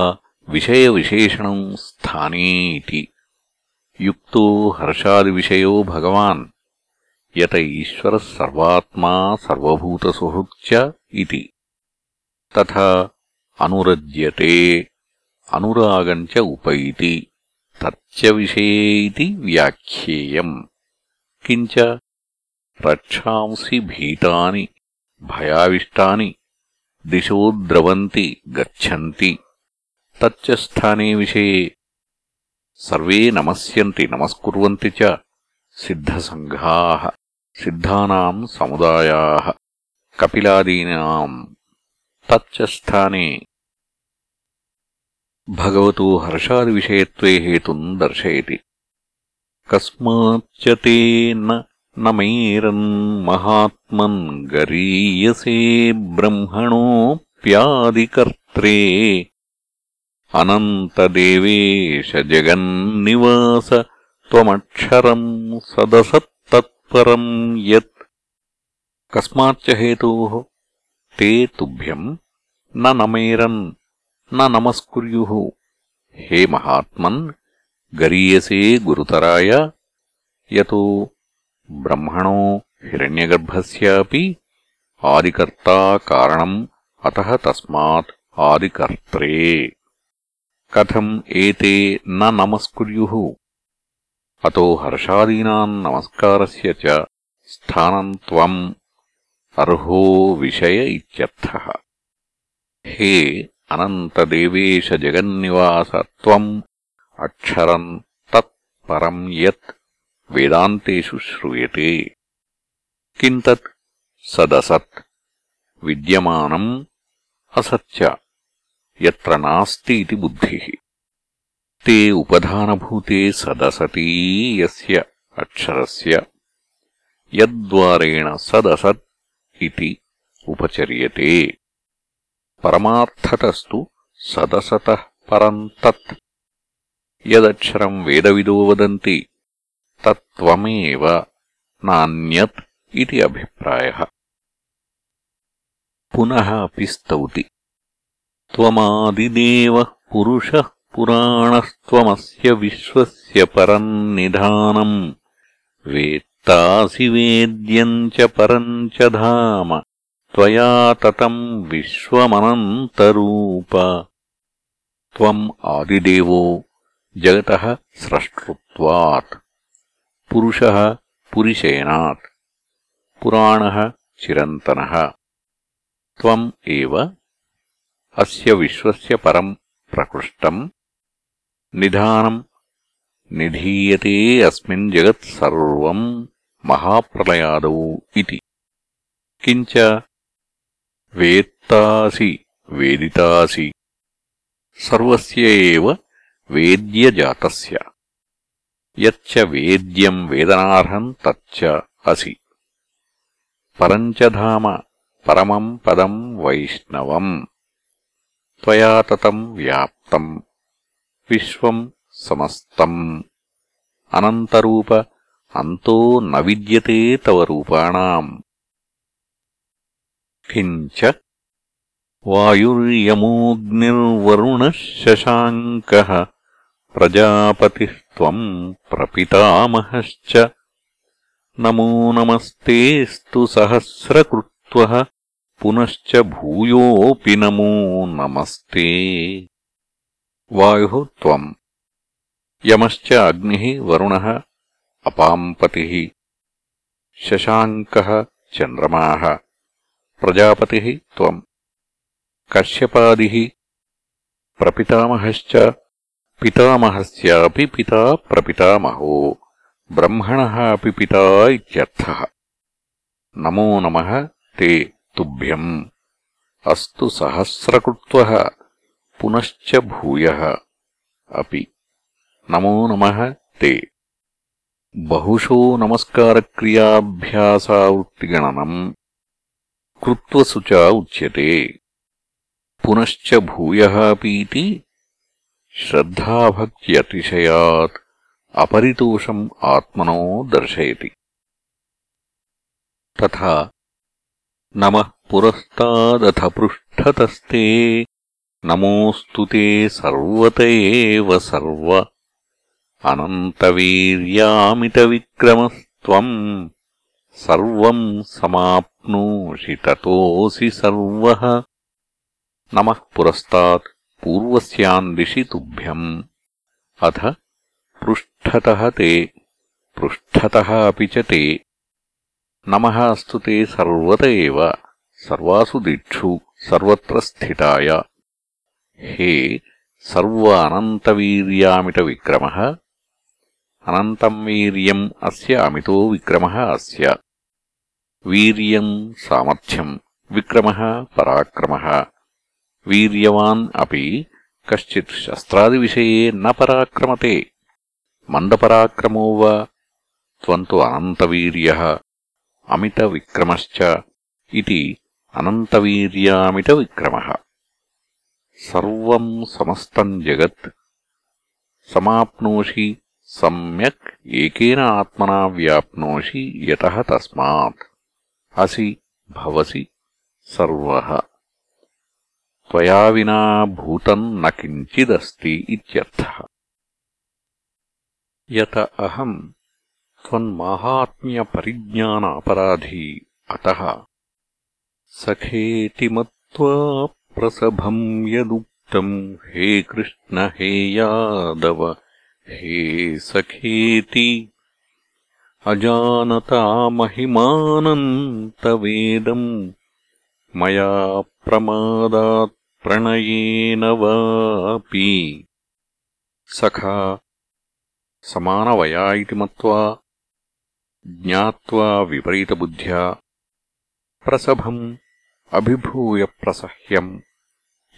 विषयविशेषणम् स्थाने इति युक्तो हर्षादिविषयो भगवान् यत ईश्वरः सर्वात्मा सर्वभूतसुहृत् च इति तथा अनुरज्यते अनुरागम् च उपैति तच्च विषये इति व्याख्येयम् किञ्च रक्षांसि భయావిష్టాని దిశో ద్రవంతి గచ్చంతి తచ్చ స్థానే విషయే. సర్వే నమస్యంతి నమస్కుర్వంతి చ సిద్ధసంఘాః సిద్ధానాం సముదాయాः కపిలాదీనాం తచ్చ స్థానే. హర్షాది విషయత్వే హేతుం దర్శయతి. కస్మాచ్చ न मैरन्महात्मन् गरीयसे ब्रह्मणोऽप्यादिकर्त्रे। अनन्तदेवेश जगन्निवास त्वमक्षरम् सदसत्तत्परम् यत्। कस्माच्च हेतोः ते तुभ्यम् न नमेरन् न नमस्कुर्युः। हे महात्मन्, गरीयसे गुरुतराय। यतो బ్రహ్మణో హిరణ్యగర్భస్యాపి ఆదికర్త కారణం అత తస్మాత్ ఆదికర్త్రే. కథం ఏతే న నమస్కుర్యుః. అతో హర్షాదీనాం నమస్కార స్థానం త్వం అర్హో విషయ ఇత్యర్థః. హే అనంతదేవేశ జగన్నివాస త్వం అక్షరం తత్పరం యత్ వేదాంతేషు శ్రూయతే. కింతత్ సదసత్ విద్యమానం అసత్య ఎత్ర నాస్తి ఇది బుద్ధిః. ते ఉపధానభూతే సదసతీ యస్య అక్షరస్య యద్వారేణ సదసత్ ఇది ఉపచర్యతే. పరమార్థతస్తు సదసత పరంతత్ యదక్షరం వేదవిదో వదంతి तत्त्वमेव नान्यत् इति अभिप्रायः। पुनः अपि स्तौति। त्वमादिदेवः पुरुषः पुराणस्त्वमस्य विश्वस्य परम् निधानम्। वेत्तासि वेद्यम् च परम् च धाम। त्वया ततम् विश्वमनन्तरूप। त्वम् आदिदेवो जगतः स्रष्टृत्वात्। पुरुषः पुरिशयनात् पुराणः चिरन्तनः त्वम् एव अस्य विश्वस्य परम् प्रकृष्टम् निधानम् निधीयते अस्मिन् जगत् सर्वम् महाप्रलयादौ इति किञ्च वेत्तासि वेदितासि सर्वस्य एव वेद्यजातस्य యచ్చ వేద్యం వేదనార్హం తచ్చ అసి పరంచధామ పరమం పదం వైష్ణవం। త్వయా వ్యాప్తం। విశ్వం సమస్తం। అనంతరూప అంతో నవిద్యతే తవ రూపాణాం। కించ వాయుర్యమోగ్నిర్వరుణ శశాంకః वायुर्यमोऽग्निर्वरुणः शशाङ्कः प्रजापतिः त्वम् प्रपितामहश्च। नमो नमस्तेऽस्तु सहस्रकृत्वः, पुनश्च भूयोऽपि नमो नमस्ते। वायुः त्वम् यमश्च अग्निः, वरुणः, अपाम्पतिः, शशाङ्कः, चन्द्रमाः। प्रजापतिः त्वम् कश्यपादिः, प्रपितामहश्च पितामहस्यापि पिता प्रपितामहो। ब्रह्मणः अपि पिता इत्यर्थः। नमो नमः ते तुभ्यम्। अस्तु सहस्रकृत्वः। पुनश्च भूयः अपि। नमो नमः ते। बहुशो नमस्कारक्रियाभ्यासावृत्तिगणनम्। कृत्वसु च उच्यते। पुनश्च भूयः अपीति श्रद्धाभक्त्यतिशयात् अपरितोषम् आत्मनो दर्शयति। तथा नमः पुरस्तादथ पृष्ठतस्ते नमोऽस्तु ते सर्वत एव सर्व। अनन्तवीर्यामितविक्रमस्त्वम् सर्वम् समाप्नोषि ततोऽसि सर्वः। नमः पुरस्तात् पूर्वस्याम् दिशि तुभ्यम् अथ पृष्ठतः ते, पृष्ठतः अपि च ते। नमः अस्तु ते सर्वत एव, सर्वासु दिक्षु, सर्वत्र स्थिताय। हे सर्व अनन्तवीर्यामितविक्रमः अनन्तम् वीर्यम् अस्य अमितो विक्रमः अस्य। वीर्यम्, सामर्थ्यम्, विक्रमः, पराक्रमः। వీర్యవాన్ అపి కశ్చిత్ శస్త్రాదివిషయే న పరాక్రమతే. మందపరాక్రమో వా త్వంతు అనంతవీర్య అమితవిక్రమశ్చ ఇది అనంతవీర్యామిత విక్రమ సర్వం సమస్తం జగత్ సమాప్నోషి సమ్యక్ ఏకేన ఆత్మనా వ్యాప్నోషి యత తస్మాత్. అసి భవసి సర్వః. त्वया विना भूतम् न किञ्चिदस्ति इत्यर्थः। यत अहम् त्वन्माहात्म्यपरिज्ञानापराधी अतः सखेति मत्वा प्रसभम् यदुक्तम् हे कृष्ण हे यादव हे सखेति अजानता महिमानन्तवेदम् मया प्रमादात् ప్రణయన వాపి సఖా సమానవయా ఇది మత్వా విపరీతబుద్ధ్యా ప్రసభం అభిభూయ ప్రసహ్యం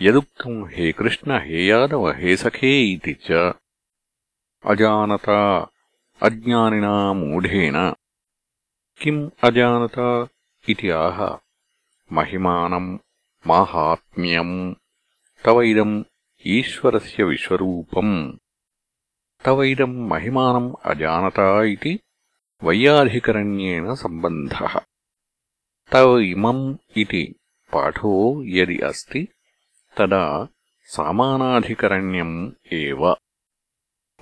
యదుక్తం హే కృష్ణ హే యాదవ హే సఖే ఇది అజానత అజ్ఞానినా మూఢేన కిం అజానత ఇది ఆహ మహిమానం మాహాత్మ్యం. తవైదం ఈశ్వరస్య విశ్వరూపం. తవైదం మహిమానం అజానత ఇది వైయాధికరణ్యేన సంబంధ. తవ ఇమం ఇది పాఠో యది అస్తి తదా సామానాధికరణ్యం ఏవ.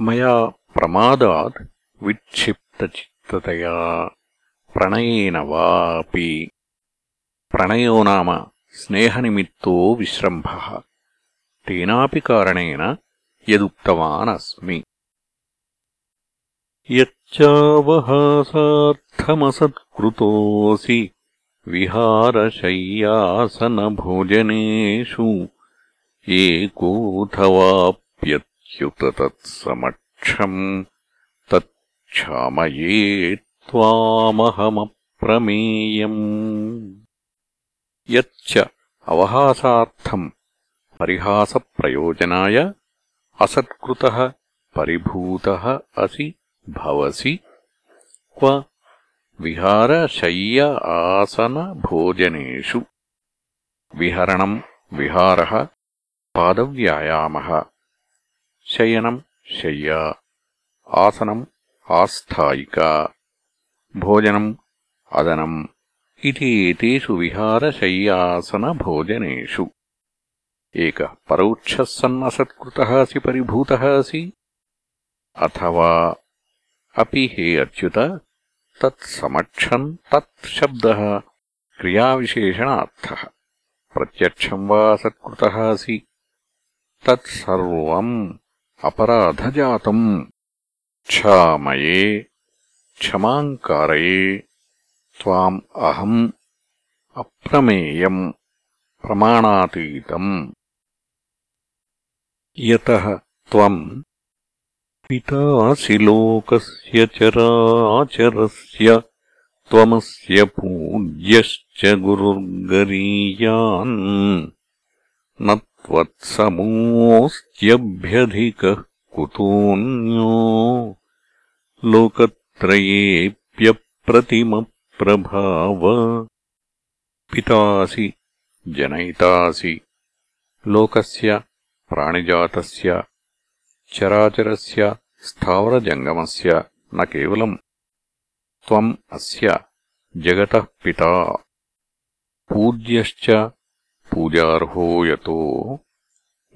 మయా ప్రమాదాత్ విక్షిప్తచిత్తతయా ప్రణయన వాపి ప్రణయో నామ स्नेहनिमित्तो विश्रम्भः। तेनापि कारणेन यदुक्तवानस्मि। यच्चावहासार्थमसत्कृतोऽसि विहारशय्यासनभोजनेषु। एकोऽथवाप्यच्युत तत्समक्षम् तच्छामये त्वामहमप्रमेयम् యచ్చ అవహాసార్థం పరిహాస ప్రయోజనాయ అసత్కృత పరిభూత అసి భవసి క్వ విహారశయ్య ఆసన భోజనేషు విహరణం విహార పాదవ్యాయామ శయనం శయ్యా ఆసనం ఆస్థాయిక భోజనం అదనం इति एतेषु विहारशय्यासनभोजनेषु। एकः परोक्षः सन्नसत्कृतः असि परिभूतः असि, अथवा अपि हे अच्युत तत्समक्षम् तत् शब्दः क्रियाविशेषणार्थः। प्रत्यक्षम् वा असत्कृतः असि तत्सर्वम् अपराधजातम्। क्षामये क्षमाम् कारये त्वाम् अहम् अप्रमेयम् प्रमाणातीतम्। यतः त्वम् पितासि लोकस्य चराचरस्य त्वमस्य पूज्यश्च गुरुर्गरीयान्। न त्वत्समोऽस्त्यभ्यधिकः कुतोऽन्यो। लोकत्रयेऽप्यप्रतिमप्रभाव पितासि, जनयितासि, लोकस्य, प्राणिजातस्य, चराचरस्य, स्थावरजङ्गमस्य, न केवलम्। त्वम् अस्य जगतः पिता। पूज्यश्च पूजार्हो यतो।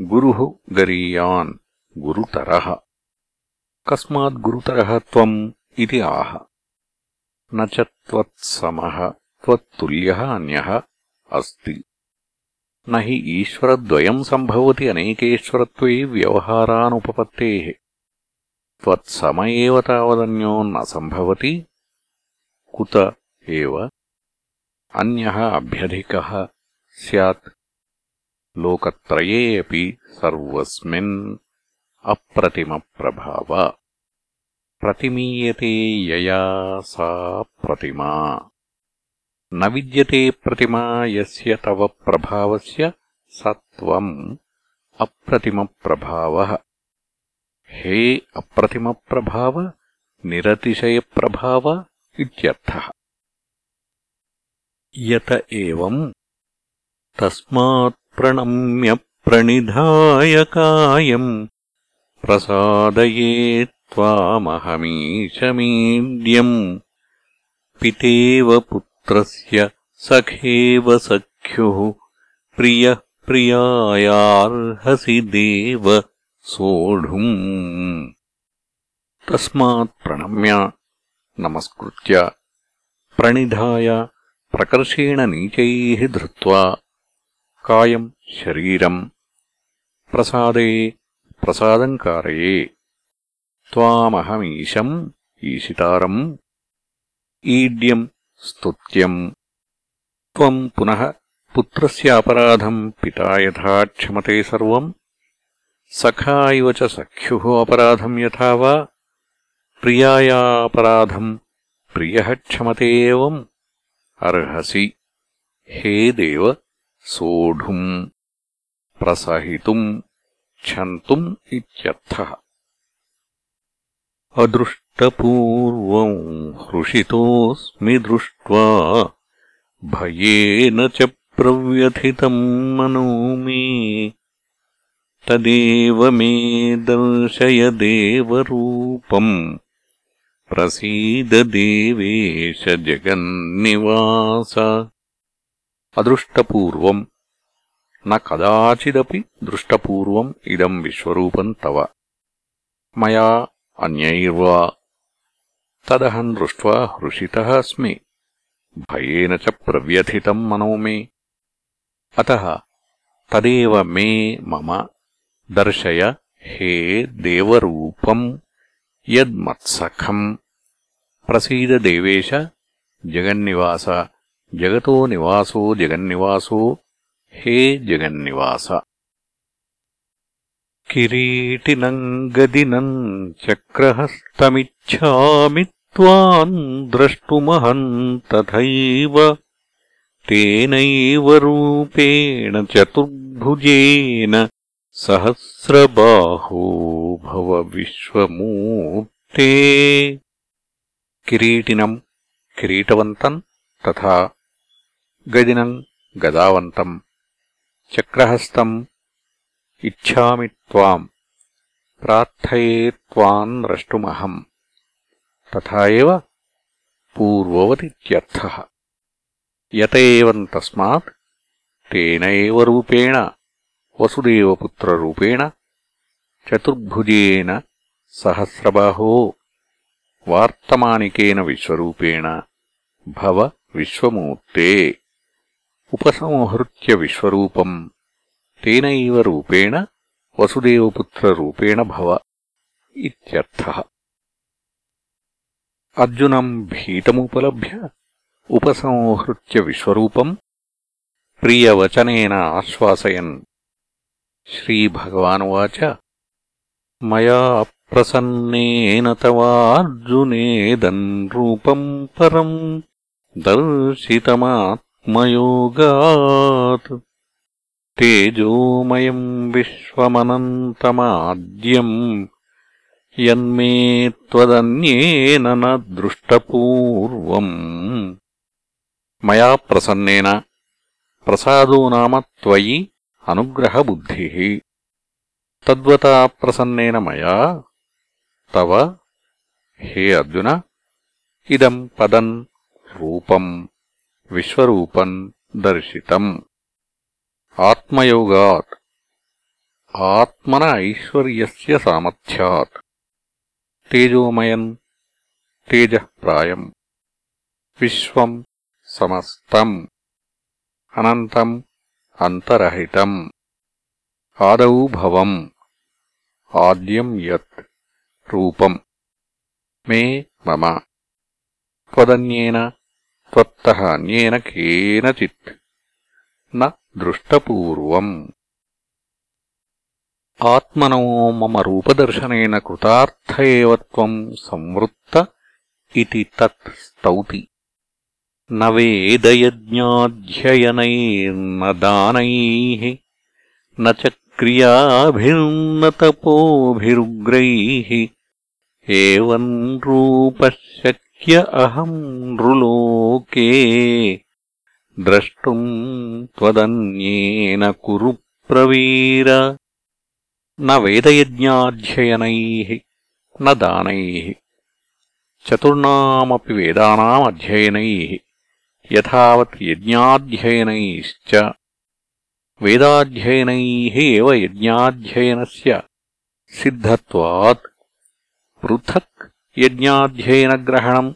गुरुः गरीयान् गुरुतरः। कस्माद्गुरुतरः त्वम् इति आह। न च त्वत्समः त्वत्तुल्यः अन्यः अस्ति। न हि ईश्वरद्वयम् सम्भवति अनेकेश्वरत्वे व्यवहारानुपपत्तेः। त्वत्सम एव तावदन्यो न सम्भवति, कुत एव अन्यः अभ्यधिकः स्यात्। लोकत्रये अपि सर्वस्मिन् प्रतिमीयते यया सा प्रतिमा। न विद्यते प्रतिमा यस्य तव प्रभावस्य स त्वम् अप्रतिमप्रभावः। हे अप्रतिमप्रभाव निरतिशयप्रभाव इत्यर्थः। यत एवम्। प्रणिधाय कायम्। प्रसादये त्वामहमीशमीड्यम् पितेव पुत्रस्य सखेव सख्युः। प्रियः प्रियायार्हसि देव सोढुम्। तस्मात् प्रणम्य नमस्कृत्य प्रणिधाय प्रकर्षेण नीचैः धृत्वा कायम् शरीरम्। प्रसादे प्रसादम् कारये त्वामहमीशम् ईशितारम् ईड्यम् स्तुत्यम् त्वम् पुनः पुत्रस्य अपराधम् पिता यथा क्षमते सर्वम् सखा इव च सख्युः अपराधम् यथा वा प्रियाया अपराधम् प्रियः क्षमते एवम् अर्हसि हे देव सोढुम् प्रसहितुम् क्षन्तुम् इत्यर्थः अदृष्टपूर्वम् हृषितोऽस्मि दृष्ट्वा भयेन च प्रव्यथितम् मनो मे तदेव मे दर्शय देवरूपम् प्रसीददेवेश जगन्निवास। अदृष्टपूर्वम् न कदाचिदपि दृष्टपूर्वम् इदम् विश्वरूपम् तव। मया अन्यैर्वा तदहम् दृष्ट्वा हृषितः अस्मि भयेन च प्रव्यथितम् मनो मे अतः तदेव मे मम दर्शय हे देवरूपम् यद्मत्सखम् प्रसीद देवेश जगन्निवास जगतो निवासो जगन्निवासो हे जगन्निवास किरीटिनम् गदिनम् चक्रहस्तमिच्छामि त्वाम् द्रष्टुमहम् तथैव तेनैव रूपेण चतुर्भुजेन सहस्रबाहो भव विश्वमूर्ते। किरीटिनम् किरीटवन्तम् तथा गदिनम् गदावन्तम् चक्रहस्तम् ఇచ్చామి త్వాం. ప్రార్థయే త్వాం ద్రష్టుమహం తథావ పూర్వవతిర్థ యత ఏం తస్మాత్ తేన ఏవ రూపేణ చతుర్భుజేన సహస్రబాహో వార్తమానికేన విశ్వరూపేణ భవ విశ్వమూర్తే ఉపసంహృత్య విశ్వరూపం. తేనైవ రూపేణ వసుదేవపుత్రేణ భవ ఇర్థ అర్జునం భీతముపలభ్య ఉపసంహృత్య విశ్వరూపం ప్రియవచనేన ఆశ్వాసయన్ శ్రీభగవానువాచ మయా ప్రసన్నేన తవార్జునేదన్ రూపం పరం దర్శితమాత్మయోగాత్ तेजोमयम् विश्वमनन्तमाद्यम् यन्मे त्वदन्येन न दृष्टपूर्वम् मया प्रसन्नेन प्रसादो नाम त्वयि अनुग्रहबुद्धिः तद्वता प्रसन्नेन मया तव हे अर्जुन इदम् पदम् रूपम् विश्वरूपम् दर्शितम् ఆత్మయోగాత్. ఆత్మన ఐశ్వర్యస్య సామర్థ్యాత్. తేజోమయన్ తేజప్రాయం. విశ్వం సమస్తం. అనంతం అంతరహితం. ఆదౌ భవం. ఆద్యం యత్. రూపం. మే మమ. త్వదన్యేన త్వత్తహ అన్యేన కేనచిత్. న दृष्टपूर्वम्। आत्मनो मम रूपदर्शनेन कृतार्थ एव त्वम् संवृत्त इति तत् स्तौति। न वेदयज्ञाध्ययनैर्न दानैः न च क्रियाभिर्नतपोभिरुग्रैः एवम् रूपः शक्य अहम् नृलोके द्रष्टुम् त्वदन्येन कुरु प्रवीर न वेदयज्ञाध्ययनैः न दानैः चतुर्णामपि वेदानामध्ययनैः यथावत् यज्ञाध्ययनैश्च वेदाध्ययनैः एव यज्ञाध्ययनस्य सिद्धत्वात् पृथक् यज्ञाध्ययनग्रहणम्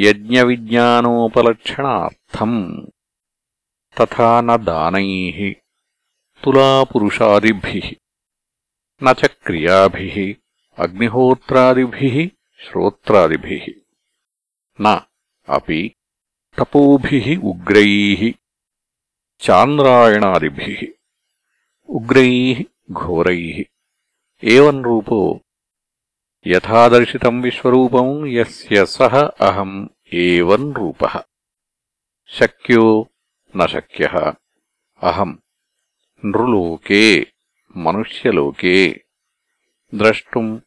यज्ञविज्ञानोपलक्षणार्थम् तथा न दानैः, तुलापुरुषादिभिः, न च क्रियाभिः, अग्निहोत्रादिभिः, श्रोत्रादिभिः, न अपि तपोभिः, उग्रैः, चान्द्रायणादिभिः, उग्रैः, घोरैः एवम् रूपो యథాదర్శితం విశ్వరూపం యస్య సహ అహం ఏవన్ రూప. శక్యో నక్య అహం నృలోకే మనుష్యలోకే. ద్రష్ం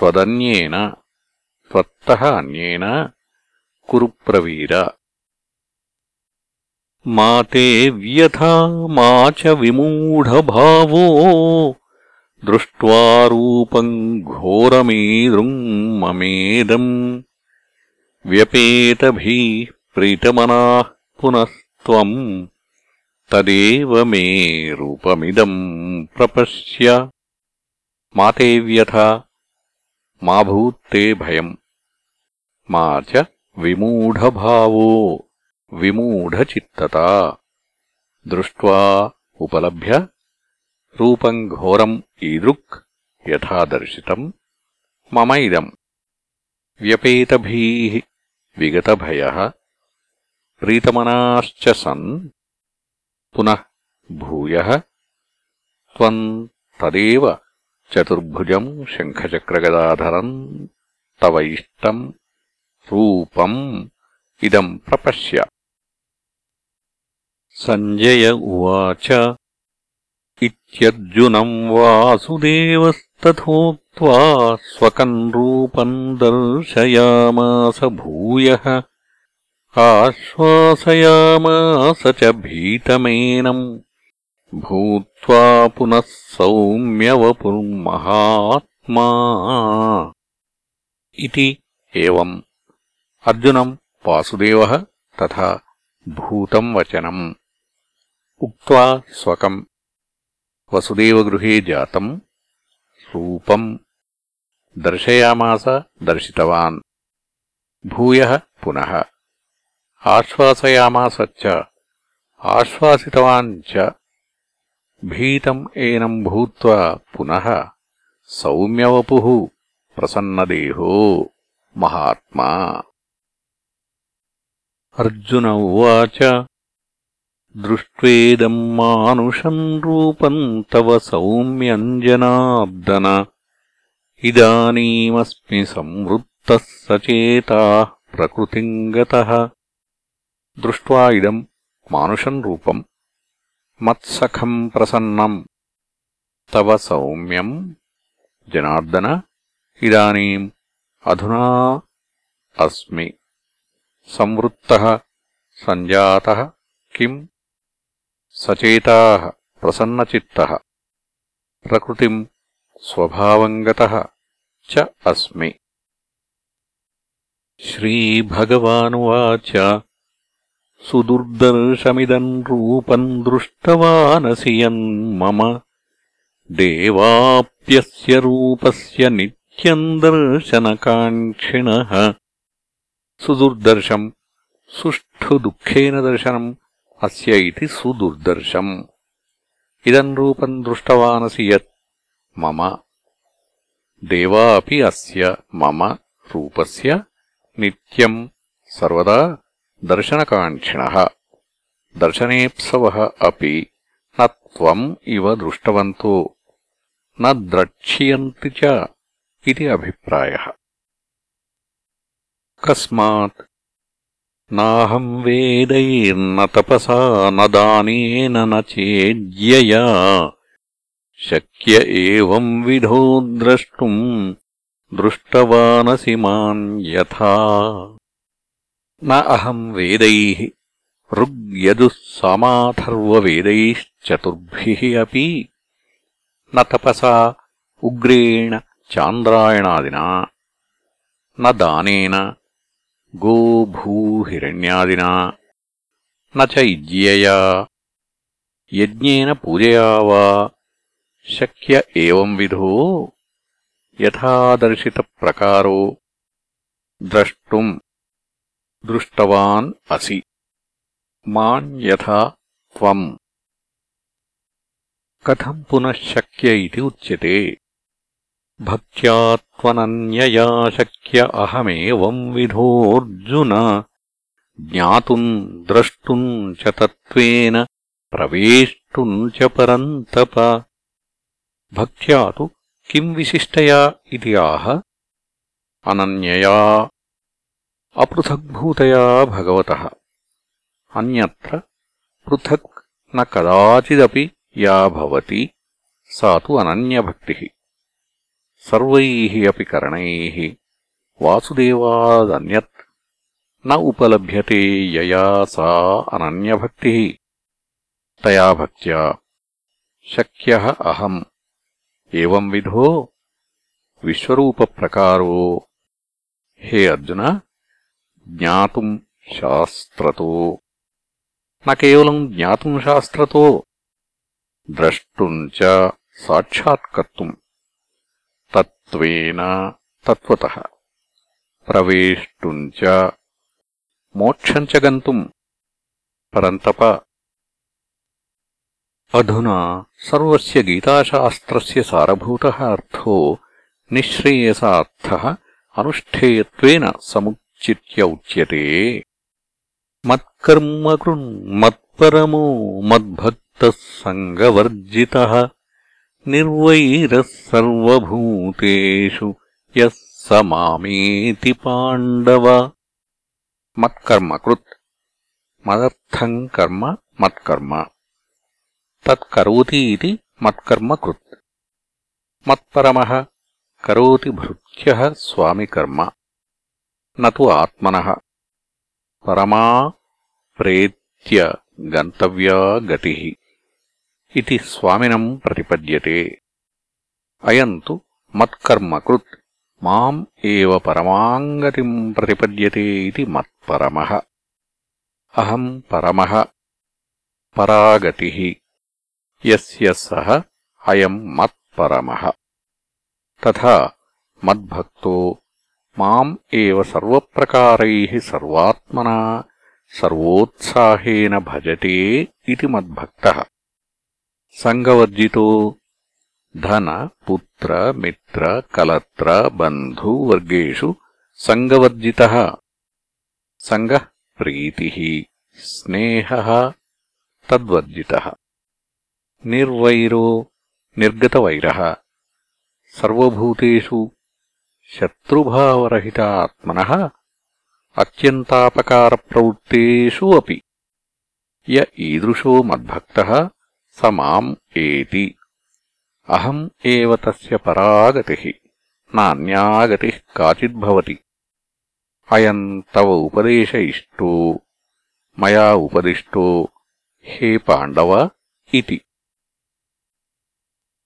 తదన్యేన త్వత్త అన్యేన కురు ప్రవీర మా తే వ్యథా మా చ విమూఢభావో दृष्ट्वा रूपम् घोरमीदृम् ममेदम् व्यपेतभिः प्रीतमनाः पुनस्त्वम् तदेव मे रूपमिदम् प्रपश्य। माते व्यथा मा भूत्ते भयम्। मा च विमूढभावो। विमूढचित्तता। दृष्ट्वा उपलभ्य रूपम् घोरम् ईदृक् यथा दर्शितम् मम इदम् व्यपेतभीः विगतभयः प्रीतमनाश्च सन् पुनः भूयः त्वम् तदेव चतुर्भुजम् शङ्खचक्रगदाधरम् तव इष्टम् रूपम् इदम् प्रपश्य सञ्जय उवाच इत्यर्जुनम् वासुदेवस्तथोक्त्वा स्वकम् रूपम् दर्शयामास भूयः आश्वासयामास च भीतमेनम् भूत्वा पुनः सौम्यवपुर्महात्मा इति एवम् अर्जुनम् वासुदेवः तथा भूतम् वचनम् उक्त्वा स्वकम् వసుదేవృహే జాతం. రూపం. దర్శయామాస దర్శితవాన్. భూయ పునః. ఆశ్వాసయామాస ఆశ్వాసితవాన్ భీతం ఏనం భూత్వా పునః. సౌమ్యవపు. ప్రసన్నదేహో. మహాత్మా. అర్జున ఉచ దృష్ట్వేదम् మానుషం రూపం తవ సౌమ్యంజనాబ్దన ఇదనీమస్ సంవృత్త సచేత ప్రకృతి గతः. దృష్ట్వా మానుషం రూపం. మత్సఖం ప్రసన్నం. తవ సౌమ్యం జనార్దన. ఇదనీ అధునా అస్మి. సంవృత్తః సంజాతः కిం सचेताः, प्रसन्नचित्तः। प्रकृतिम् स्वभावम् गतः च अस्मि। श्रीभगवानुवाच सुदुर्दर्शमिदम् रूपम् दृष्टवानसि यन्मम देवाप्यस्य रूपस्य नित्यम् दर्शनकाङ्क्षिणः। सुदुर्दर्शम् सुष्ठुदुःखेन दर्शनम् అస్య ఇది సుదుర్దర్శం. ఇదం రూపం దృష్టవానసి యత్ మమ. దేవా అపి అస్య మమ రూపస్య నిత్యం సర్వదా దర్శనకాంక్షిణ. దర్శనేప్సవ అపి నత్వం ఇవ దృష్టవంతో. న ద్రక్ష్యంతి చ ఇది అభిప్రాయ. కస్మాత్ నాహం వేదైర్న తపసా న దానేన న చేద్యయా శక్య ఏం విధో ద్రష్టుం దృష్టవానసి మాం యథా. న అహం వేదై ఋగ్యజుస్సామాథర్వవేదైశ్చతుర్భిః అపి. న తపసా ఉగ్రేణ చాంద్రాయణాదినా. న దానేన गोभूहिरण्यादिना न च इज्यया यज्ञेन पूजया वा शक्य एवंविधो यथादर्शितप्रकारो द्रष्टुम् दृष्टवान् असि मान् यथा त्वम् कथम् पुनः शक्य इति उच्यते भक्त्या त्वनन्यया शक्य अहमेवम् विधोऽर्जुन ज्ञातुम् द्रष्टुम् च तत्त्वेन प्रवेष्टुम् च परन्तप भक्त्या तु किम् विशिष्टया इति आह अनन्यया अपृथग्भूतया भगवतः अन्यत्र पृथक् न कदाचिदपि या भवति सा तु अनन्यभक्तिः సర్వైః అపి కరణైः. వాసుదేవాదన్యత్ న ఉపలభ్యతే యయా సా అనన్యభక్తిः. తయా భక్త్యా శక్యః అహం. ఏవంవిధో విశ్వరూపప్రకారో. హే అర్జున జ్ఞాతుం శాస్త్రతో. న కేవలం జ్ఞాతుం శాస్త్రతో. ద్రష్టుం చ సాక్షాత్కర్తుం. तत्त्वेन तत्त्वतः प्रवेष्टुम् च मोक्षम् च गन्तुम् परन्तप अधुना सर्वस्य गीताशास्त्रस्य सारभूतः अर्थो निःश्रेयसार्थः अनुष्ठेयत्वेन समुच्चित्य उच्यते मत्कर्म कृन्मत्परमो मद्भक्तः सङ्गवर्जितः निर्वैरः सर्वभूतेषु यः स मामेति पाण्डव मत्कर्मकृत् मदर्थम् कर्म मत्कर्म तत्करोति इति मत्कर्मकृत् मत्परमः करोति भृत्यः स्वामिकर्म न तु आत्मनः परमा प्रेत्य गन्तव्या गतिः इति स्वामिनम् प्रतिपद्यते अयम् तु मत्कर्मकृत् माम् एव परमाङ्गतिम् प्रतिपद्यते इति मत्परमः अहम् परमः परागतिः यस्य सः अयम् मत्परमः तथा मद्भक्तो माम् एव सर्वप्रकारैः सर्वात्मना सर्वोत्साहेन भजते इति मद्भक्तः సంగవర్జితో ధన పుత్ర మిత్ర కలత్ర బంధు వర్గేషు సంగవర్జిత సంగ ప్రీతి స్నేహ తద్వర్జిత. నిర్వైరో నిర్గతవైర. సర్వభూతేషు శత్రుభావరహిత ఆత్మన అత్యంతపకార ప్రవృత్తు య ఈదృశో మద్భక్త. स माम् एति अहम् एव तस्य परागतिः नान्यागतिः काचिद्भवति अयम् तव उपदेश इष्टो मया उपदिष्टो हे पाण्डव इति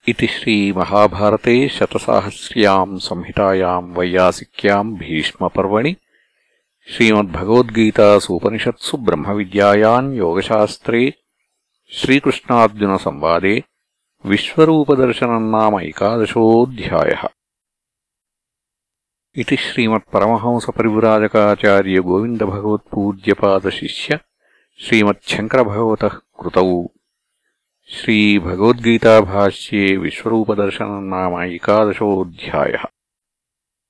इति श्रीमहाभारते शतसाहस्र्याम् संहितायाम् वैयासिक्याम् भीष्मपर्वणि श्रीमद्भगवद्गीतासूपनिषत्सु ब्रह्मविद्यायाम् योगशास्त्रे श्रीकृष्णार्जुनसंवादे विश्वरूपदर्शनम् नाम एकादशोऽध्यायः। इति श्रीमत्परमहंसपरिव्राजकाचार्यगोविन्दभगवत्पूज्यपादशिष्य श्रीमच्छङ्करभगवतः कृतौ। श्रीभगवद्गीताभाष्ये विश्वरूपदर्शनम् नाम एकादशोऽध्यायः।